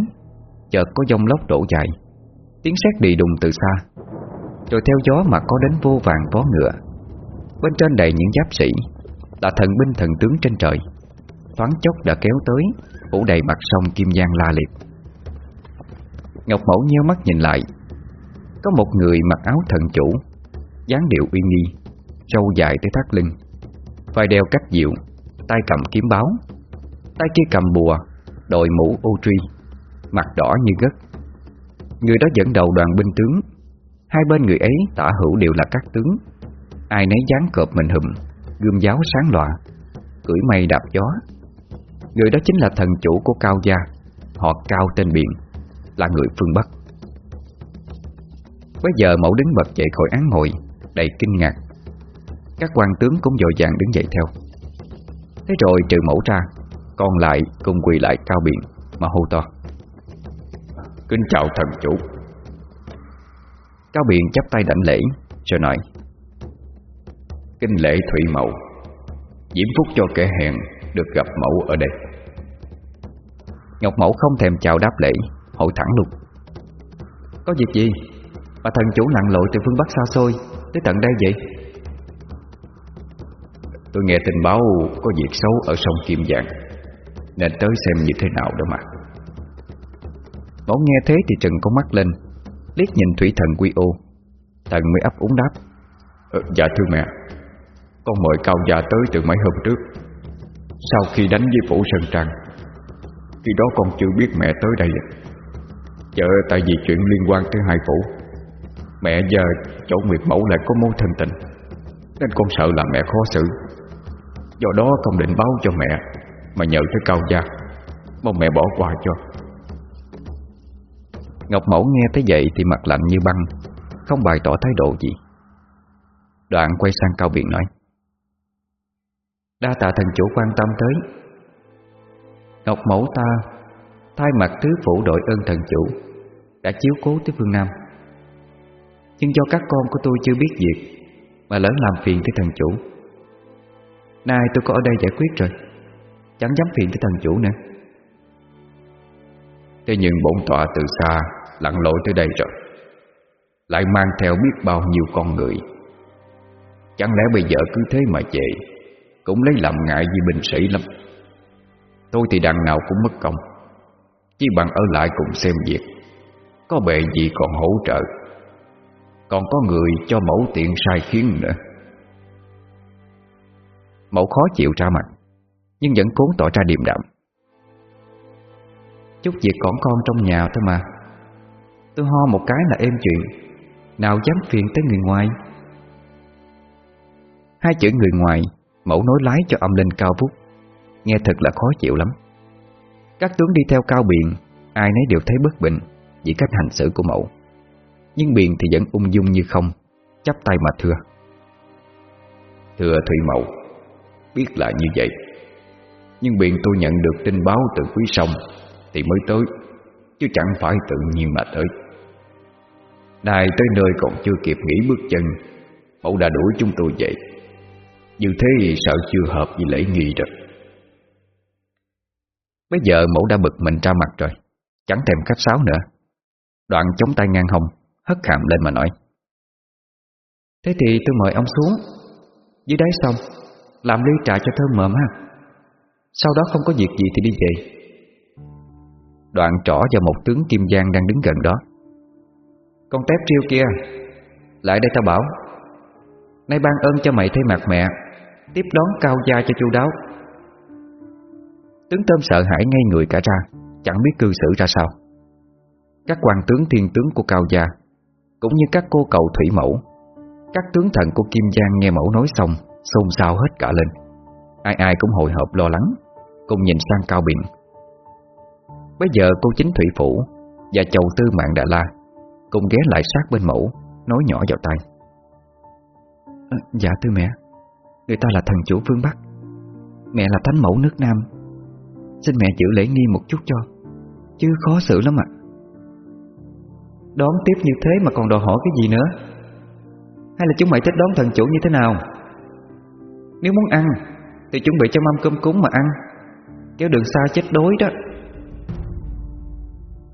Chợt có dông lốc đổ dài. Tiếng sét đi đùng từ xa, Rồi theo gió mà có đến vô vàng vó ngựa. Bên trên đầy những giáp sĩ, Là thần binh thần tướng trên trời. Thoáng chốc đã kéo tới, Phủ đầy mặt sông Kim Giang la liệt. Ngọc Mẫu nheo mắt nhìn lại, Có một người mặc áo thần chủ, dáng điệu uy nghi Râu dài tới thắt lưng, Vai đeo cách diệu Tay cầm kiếm báo, Tay kia cầm bùa Đội mũ ô truy, Mặt đỏ như gất Người đó dẫn đầu đoàn binh tướng. Hai bên người ấy tả hữu đều là các tướng. Ai nấy dáng cọp mình hùm, Gươm giáo sáng lọa Cưỡi mây đạp gió. Người đó chính là thần chủ của Cao Gia, Họ Cao tên biển Là người phương Bắc. Bây giờ mẫu đứng bật dậy khỏi án ngồi, Đầy kinh ngạc. Các quan tướng cũng dội vàng đứng dậy theo. Thế rồi trừ mẫu ra còn lại cùng quỳ lại cao biển Mà hô to. Kính chào thần chủ. Cao Biện chắp tay đảnh lễ, Rồi nói Kinh lễ Thủy Mậu Diễm phúc cho kẻ hèn Được gặp mẫu ở đây. Ngọc Mẫu không thèm chào đáp lễ Hội thẳng luôn Có việc gì? Mà thần chủ nặng lội từ phương Bắc xa xôi, Tới tận đây vậy? Tôi nghe tin báo Có việc xấu ở sông Kim Giang. Nên tới xem như thế nào đó mà. Bỗng nghe thế thì trần có mắt lên Liếc nhìn thủy thần quy ô. Thần mới ấp úng đáp ừ, Dạ thưa mẹ Con mời cao gia tới từ mấy hôm trước. Sau khi đánh với phủ Sơn Trăng Khi đó con chưa biết mẹ tới đây. Chờ tại vì chuyện liên quan tới hai phủ Mẹ giờ chỗ Nguyệt Mẫu lại có mối thân tình Nên con sợ là mẹ khó xử. Do đó con định báo cho mẹ mà nhờ tới cao gia. Mong mẹ bỏ qua cho. Ngọc Mẫu nghe thấy vậy thì mặt lạnh như băng, Không bày tỏ thái độ gì. Đoạn quay sang Cao Biện nói, Đa tạ thần chủ quan tâm tới. Ngọc Mẫu ta, Thay mặt tứ phủ đội ơn thần chủ, Đã chiếu cố tới phương Nam. Nhưng do các con của tôi chưa biết việc, Mà lớn làm phiền tới thần chủ. Nay tôi có ở đây giải quyết rồi. Chẳng dám phiền tới thần chủ nữa. Thế nhưng bổn tọa từ xa Lặn lội tới đây rồi. Lại mang theo biết bao nhiêu con người. Chẳng lẽ bây giờ cứ thế mà chạy, Cũng lấy làm ngại vì bình sĩ lắm. Tôi thì đằng nào cũng mất công. Chỉ bằng ở lại cùng xem việc. Có bệ gì còn hỗ trợ. Còn có người cho mẫu tiện sai khiến nữa. Mẫu khó chịu ra mặt. Nhưng vẫn cố tỏ ra điềm đạm. Chút việc còn con trong nhà thôi mà. Tôi ho một cái là êm chuyện. Nào dám phiền tới người ngoài. Hai chữ người ngoài, Mẫu nối lái cho âm linh cao vút. Nghe thật là khó chịu lắm. Các tướng đi theo cao biện Ai nấy đều thấy bất bình Vì cách hành xử của mẫu. Nhưng biện thì vẫn ung dung như không, chắp tay mà thưa. Thưa Thủy Mậu, Biết là như vậy. Nhưng biện tôi nhận được tin báo từ quý sông, Thì mới tới, Chứ chẳng phải tự nhiên mà tới. Đài tới nơi còn chưa kịp nghỉ bước chân, Mẫu đã đuổi chúng tôi dậy. Như thế sợ chưa hợp với lễ nghi rồi. Bây giờ mẫu đã bực mình ra mặt rồi, Chẳng thèm khách sáo nữa. Đoạn chống tay ngang hông, Hất hàm lên mà nói. Thế thì tôi mời ông xuống. Dưới đáy xong Làm ly trà cho thơm mờm ha. Sau đó không có việc gì thì đi về. Đoạn trỏ vào một tướng Kim Giang đang đứng gần đó. Con tép triêu kia, Lại đây tao bảo. Nay ban ơn cho mày thay mặt mẹ, Tiếp đón cao gia cho chu đáo. Tướng tôm sợ hãi ngay người cả ra, Chẳng biết cư xử ra sao. Các quan tướng thiên tướng của cao gia, Cũng như các cô cậu thủy mẫu, Các tướng thần của Kim Giang nghe mẫu nói xong, Xôn xao hết cả lên. Ai ai cũng hồi hộp lo lắng. Cùng nhìn sang cao biển. Bây giờ cô chính Thủy Phủ Và chầu tư mạng Đà La Cùng ghé lại sát bên mẫu Nói nhỏ vào tay à, ờ, Dạ tư mẹ Người ta là thần chủ phương Bắc. Mẹ là thánh mẫu nước Nam. Xin mẹ giữ lễ nghi một chút cho Chứ khó xử lắm ạ. Đón tiếp như thế mà còn đòi hỏi cái gì nữa? Hay là chúng mày thích đón thần chủ như thế nào? Nếu muốn ăn Thì chuẩn bị cho mâm cơm cúng mà ăn. Kéo đường xa chết đói đó.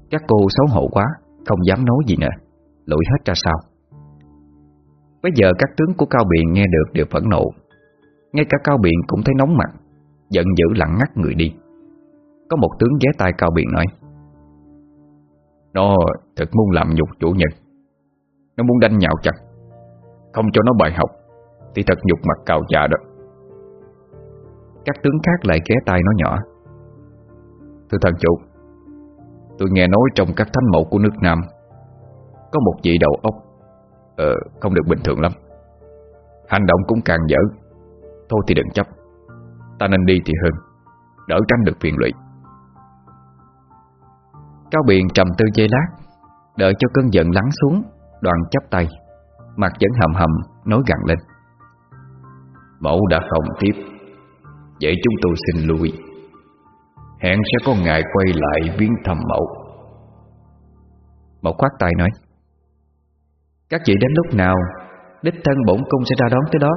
Các cô xấu hổ quá, Không dám nói gì nữa. Lỗi hết ra sao? Bây giờ các tướng của Cao Biện nghe được đều phẫn nộ. Ngay cả Cao Biện cũng thấy nóng mặt, Giận dữ lặng ngắt người đi. Có một tướng ghé tai Cao Biện nói, Nó thật muốn làm nhục chủ nhân. Nó muốn đánh nhạo chặt Không cho nó bài học, Thì thật nhục mặt cao già đó. Các tướng khác lại ghé tay nó nhỏ Thưa thần chủ Tôi nghe nói trong các thánh mẫu của nước Nam Có một vị đầu óc Ờ, không được bình thường lắm. Hành động cũng càng dở Thôi thì đừng chấp Ta nên đi thì hơn Đỡ tránh được phiền lụy. Cao Biện trầm tư giây lát Đợi cho cơn giận lắng xuống Đoàn chấp tay Mặt vẫn hầm hầm nói gặn lên. Mẫu đã không tiếp Vậy chúng tôi xin lui. Hẹn sẽ có ngày quay lại viếng thăm mẫu. Mẫu khoát tay nói, Các chị đến lúc nào, Đích thân bổn cung sẽ ra đón tới đó.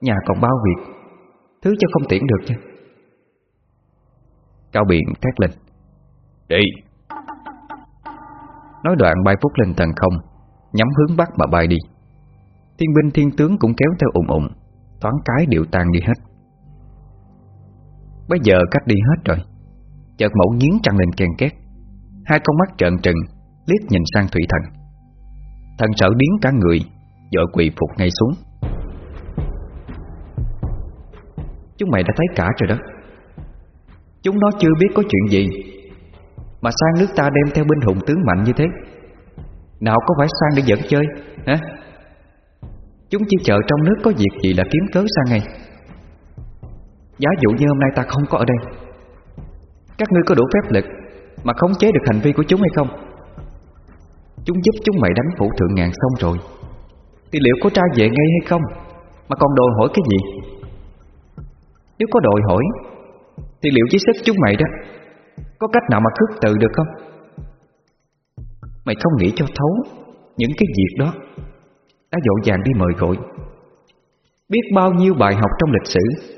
Nhà còn bao việc, Thứ cho không tiễn được chứ Cao Biện thét lên, Đi. Nói đoạn bay phút lên tầng không, Nhắm hướng bắc mà bay đi. Thiên binh thiên tướng cũng kéo theo ủng ủng Thoáng cái đều tan đi hết. Bây giờ cách đi hết rồi. Chợt mẫu nghiến trăng lên kèn két. Hai con mắt trợn trừng, Liếc nhìn sang thủy thần. Thần sợ biến cả người dội quỳ phục ngay xuống. Chúng mày đã thấy cả rồi đó. Chúng nó chưa biết có chuyện gì, Mà sang nước ta đem theo binh hùng tướng mạnh như thế. Nào có phải sang để dẫn chơi, hả? Chúng chỉ chờ trong nước có việc gì là kiếm cớ sang ngay. Giả dụ như hôm nay ta không có ở đây, Các ngươi có đủ phép lực Mà khống chế được hành vi của chúng hay không? Chúng giúp chúng mày đánh phủ thượng ngàn xong rồi, Thì liệu có tra về ngay hay không? Mà còn đòi hỏi cái gì? Nếu có đòi hỏi, Thì liệu với sức chúng mày đó, Có cách nào mà khước từ được không? Mày không nghĩ cho thấu Những cái việc đó, Đã dội vàng đi mời gọi. Biết bao nhiêu bài học trong lịch sử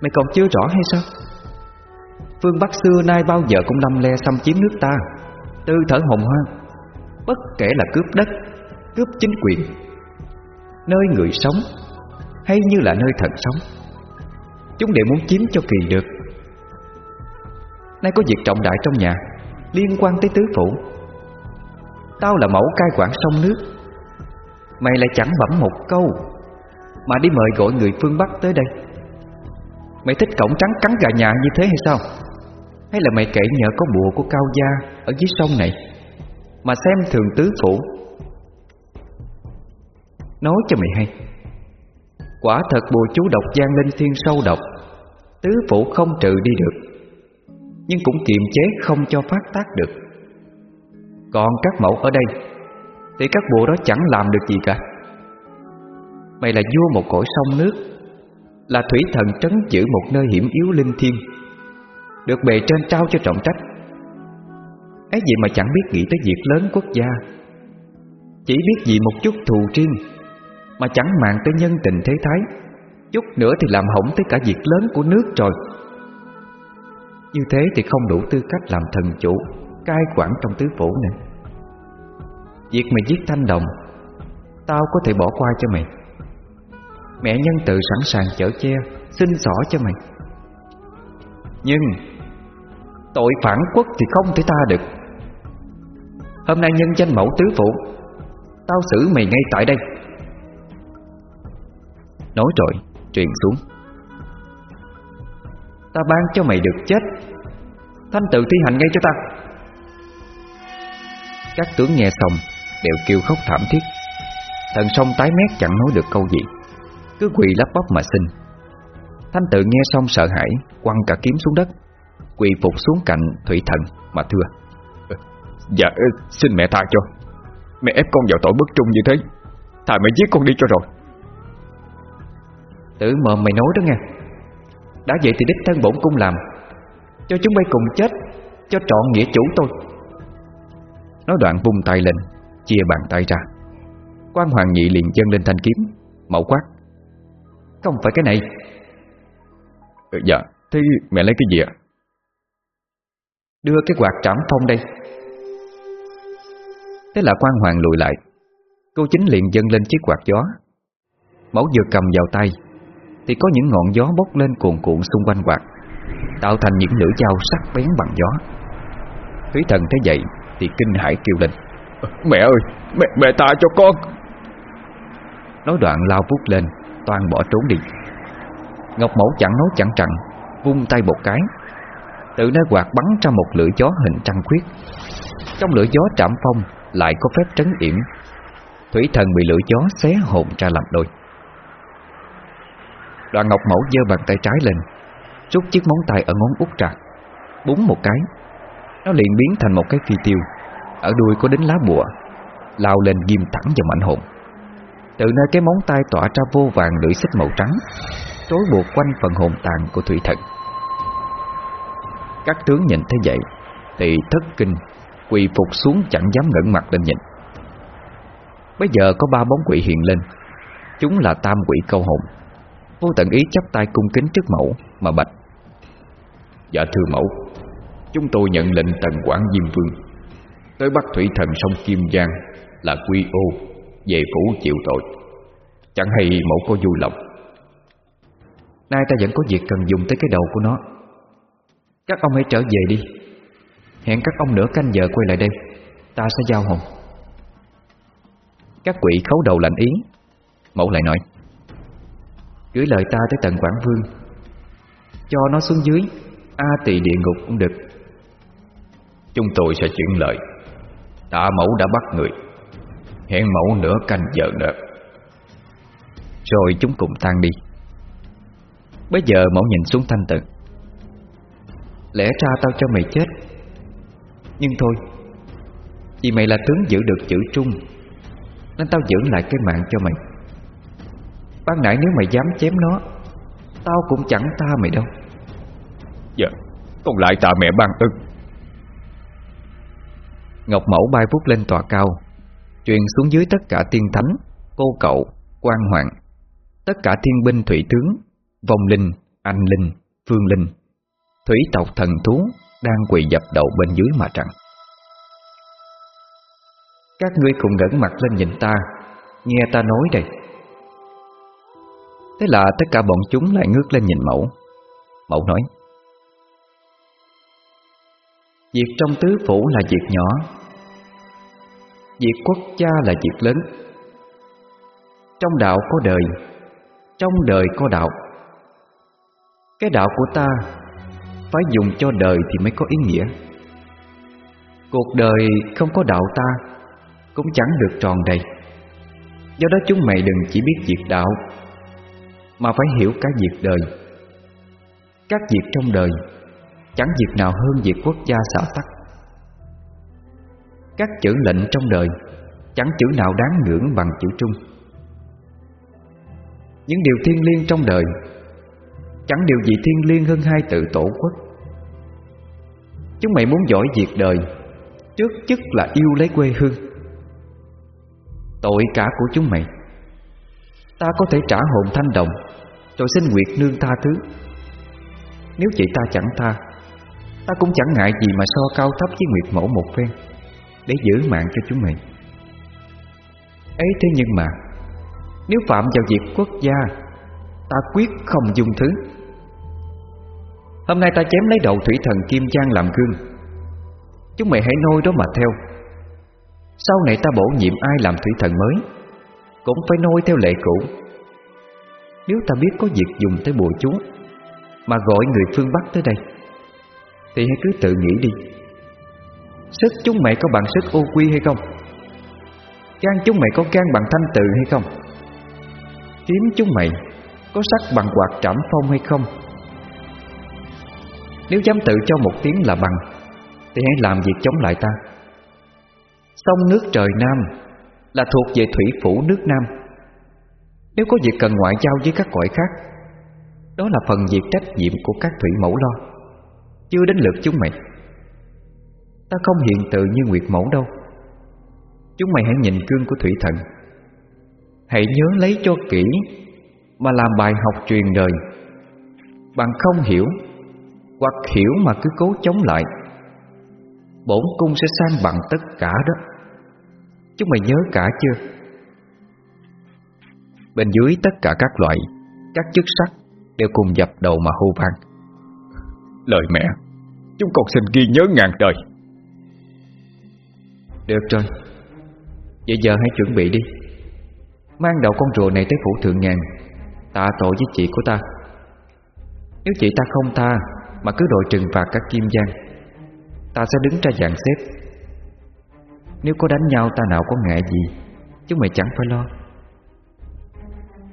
Mày còn chưa rõ hay sao? Phương Bắc xưa nay bao giờ cũng lâm le xâm chiếm nước ta. Tư thở hồng hoang Bất kể là cướp đất, Cướp chính quyền, Nơi người sống Hay như là nơi thần sống, Chúng đều muốn chiếm cho kỳ được. Nay có việc trọng đại trong nhà, Liên quan tới tứ phủ. Tao là mẫu cai quản sông nước, Mày lại chẳng bẩm một câu Mà đi mời gọi người phương Bắc tới đây. Mày thích cổng trắng cắn gà nhà như thế hay sao? Hay là mày kể nhờ có bùa của cao gia Ở dưới sông này, Mà xem thường tứ phủ? Nói cho mày hay. Quả thật bùa chú độc gian lên thiên sâu độc, Tứ phủ không trừ đi được, Nhưng cũng kiềm chế không cho phát tác được. Còn các mẫu ở đây, Thì các bùa đó chẳng làm được gì cả. Mày là vua một cõi sông nước là thủy thần trấn giữ một nơi hiểm yếu linh thiêng, Được bề trên trao cho trọng trách. Ấy gì mà chẳng biết nghĩ tới việc lớn quốc gia Chỉ biết vì một chút thù riêng Mà chẳng màng tới nhân tình thế thái Chút nữa thì làm hỏng tới cả việc lớn của nước rồi. Như thế thì không đủ tư cách làm thần chủ Cai quản trong tứ phủ nữa. Việc mày giết thanh đồng Tao có thể bỏ qua cho mày. Mẹ nhân tự sẵn sàng chở che, Xin xỏ cho mày. Nhưng, Tội phản quốc thì không thể tha được. Hôm nay nhân danh mẫu tứ phụ, Tao xử mày ngay tại đây. Nói rồi, Truyền xuống. Ta ban cho mày được chết. Thanh tự thi hành ngay cho ta. Các tướng nghe xong Đều kêu khóc thảm thiết. Thần sông tái mét chẳng nói được câu gì. Cứ quỳ lắp bắp mà xin. Thanh tự nghe xong sợ hãi Quăng cả kiếm xuống đất. Quỳ phục xuống cạnh thủy thần mà thưa. *laughs* Dạ xin mẹ tha cho. Mẹ ép con vào tội bất trung như thế. Thà mẹ giết con đi cho rồi. Tự mờ mày nói đó nghe. Đã vậy thì đích thân bổn cung làm. Cho chúng bay cùng chết Cho trọn nghĩa chủ tôi. Nói đoạn vung tay lên Chia bàn tay ra. Quan hoàng nhị liền chân lên thanh kiếm Mẫu quát Không phải cái này. Ừ, Dạ Thế mẹ lấy cái gì ạ? Đưa cái quạt trảm phong đây. Thế là quan hoàng lùi lại. Cô chính liền dâng lên chiếc quạt gió. Mẫu vừa cầm vào tay Thì có những ngọn gió bốc lên cuồn cuộn xung quanh quạt Tạo thành những lưỡi dao sắc bén bằng gió. Thúy thần thấy vậy Thì kinh hãi kêu lên. Mẹ ơi, mẹ, mẹ ta cho con. Nói đoạn lao vút lên Toàn bỏ trốn đi. Ngọc mẫu chẳng nói chẳng chặn Vung tay một cái. Tự nơi quạt bắn ra một lưỡi gió hình trăng khuyết. Trong lưỡi gió trạm phong Lại có phép trấn yểm. Thủy thần bị lưỡi gió xé hồn ra làm đôi. Đoàn Ngọc Mẫu giơ bàn tay trái lên, Rút chiếc móng tay ở ngón út ra, Búng một cái. Nó liền biến thành một cái phi tiêu, Ở đuôi có đính lá bùa, Lao lên ghim thẳng vào mảnh hồn. Từ nơi cái móng tay tỏa ra vô vàng lưỡi xích màu trắng Trối buộc quanh phần hồn tàn của thủy thần. Các tướng nhìn thấy vậy, Thì thất kinh, Quỳ phục xuống chẳng dám ngẩng mặt lên nhìn. Bây giờ có ba bóng quỷ hiện lên, Chúng là tam quỷ câu hồn. Vô tận ý chắp tay cung kính trước mẫu Mà bạch. Dạ thưa mẫu, Chúng tôi nhận lệnh tần quản Diêm Vương. Tới bắt thủy thần sông Kim Giang Là quy ô. Về phủ chịu tội. Chẳng hay mẫu có vui lòng. Nay ta vẫn có việc cần dùng tới cái đầu của nó. Các ông hãy trở về đi. Hẹn các ông nửa canh giờ quay lại đây. Ta sẽ giao hồn. Các quỷ khấu đầu lạnh yến Mẫu lại nói, Gửi lời ta tới tận Quảng Vương. Cho nó xuống dưới. A tỳ địa ngục cũng được. Chúng tôi sẽ chuyển lời. Tạ mẫu đã bắt người. Hẹn mẫu nửa canh giờ nữa. Rồi chúng cùng tan đi. Bây giờ mẫu nhìn xuống thanh tự Lẽ ra tao cho mày chết. Nhưng thôi Vì mày là tướng giữ được chữ trung Nên tao giữ lại cái mạng cho mày. Ban nãy nếu mày dám chém nó Tao cũng chẳng tha mày đâu. Dạ Con lại tạ mẹ ban ơn. Ngọc Mẫu bay vút lên tòa cao Truyền xuống dưới tất cả tiên thánh Cô cậu, quan hoàng. Tất cả thiên binh thủy tướng Vong linh, anh linh, phương linh. Thủy tộc thần thú Đang quỳ dập đầu bên dưới mà trăng. Các ngươi cùng ngẩng mặt lên nhìn ta Nghe ta nói đây. Thế là tất cả bọn chúng lại ngước lên nhìn mẫu. Mẫu nói Việc trong tứ phủ là việc nhỏ Việc quốc gia là việc lớn. Trong đạo có đời, Trong đời có đạo. Cái đạo của ta Phải dùng cho đời thì mới có ý nghĩa. Cuộc đời không có đạo ta Cũng chẳng được tròn đầy. Do đó chúng mày đừng chỉ biết việc đạo, Mà phải hiểu cả việc đời. Các việc trong đời Chẳng việc nào hơn việc quốc gia xã tắc. Các chữ lệnh trong đời, Chẳng chữ nào đáng ngưỡng bằng chữ trung. Những điều thiên liêng trong đời, Chẳng điều gì thiên liêng hơn hai tự tổ quốc. Chúng mày muốn giỏi việc đời, Trước chức là yêu lấy quê hương. Tội cả của chúng mày. Ta có thể trả hồn thanh đồng, Rồi xin Nguyệt Nương tha thứ. Nếu chị ta chẳng tha, Ta cũng chẳng ngại gì mà so cao thấp với Nguyệt Mẫu một phen. Để giữ mạng cho chúng mày ấy thế nhưng mà, Nếu phạm vào việc quốc gia, Ta quyết không dung thứ. Hôm nay ta chém lấy đầu thủy thần Kim Giang làm gương Chúng mày hãy nôi đó mà theo. Sau này ta bổ nhiệm ai làm thủy thần mới, Cũng phải nôi theo lệ cũ. Nếu ta biết có việc dùng tới bùa chú, Mà gọi người phương Bắc tới đây, Thì hãy cứ tự nghĩ đi. Sức chúng mày có bằng sức ô quy hay không? Gan chúng mày có gan bằng thanh tự hay không? Kiếm chúng mày Có sắc bằng quạt trảm phong hay không? Nếu dám tự cho một tiếng là bằng, Thì hãy làm việc chống lại ta. Sông nước trời Nam Là thuộc về thủy phủ nước Nam. Nếu có việc cần ngoại giao với các cõi khác, Đó là phần việc trách nhiệm của các thủy mẫu lo. Chưa đến lượt chúng mày. Ta không hiện tự như Nguyệt Mẫu đâu. Chúng mày hãy nhìn gương của Thủy Thần. Hãy nhớ lấy cho kỹ Mà làm bài học truyền đời. Bằng không hiểu Hoặc hiểu mà cứ cố chống lại, Bổn cung sẽ sang bằng tất cả đó. Chúng mày nhớ cả chưa? Bên dưới tất cả các loại, Các chức sắc Đều cùng dập đầu mà hô vang. Lời mẹ, Chúng con xin ghi nhớ ngàn đời. Được rồi Vậy giờ hãy chuẩn bị đi. Mang đầu con rùa này tới phủ thượng ngàn Tạ tội với chị của ta. Nếu chị ta không tha, Mà cứ đội trừng phạt các kim giang, Ta sẽ đứng ra dàn xếp. Nếu có đánh nhau, ta nào có ngại gì, Chúng mày chẳng phải lo.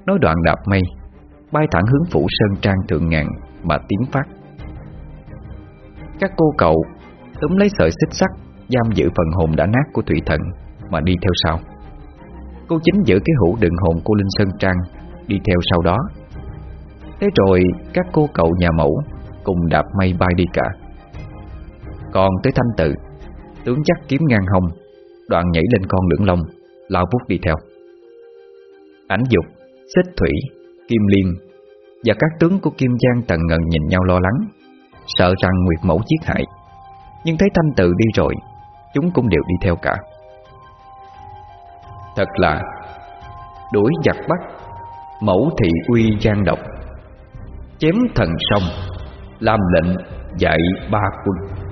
Nói đoạn đạp mây, Bay thẳng hướng phủ sơn trang thượng ngàn Mà tiến phát. Các cô cậu Túm lấy sợi xích sắt Giam giữ phần hồn đã nát của Thủy Thần Mà đi theo sau. Cô chính giữ cái hũ đựng hồn của Linh Sơn Trang Đi theo sau đó. Thế rồi các cô cậu nhà mẫu Cùng đạp mây bay đi cả. Còn tới thanh tự Tướng chắc kiếm ngang hồng Đoạn nhảy lên con lưỡng long Lao vút đi theo. Ảnh dục, xích thủy, kim liên Và các tướng của Kim Giang tần ngần nhìn nhau lo lắng Sợ rằng Nguyệt Mẫu giết hại. Nhưng thấy thanh tự đi rồi Chúng cũng đều đi theo cả. Thật là, Đuổi giặc bắt, Mẫu thị uy gian độc, Chém thần sông, Làm lệnh dạy ba quân.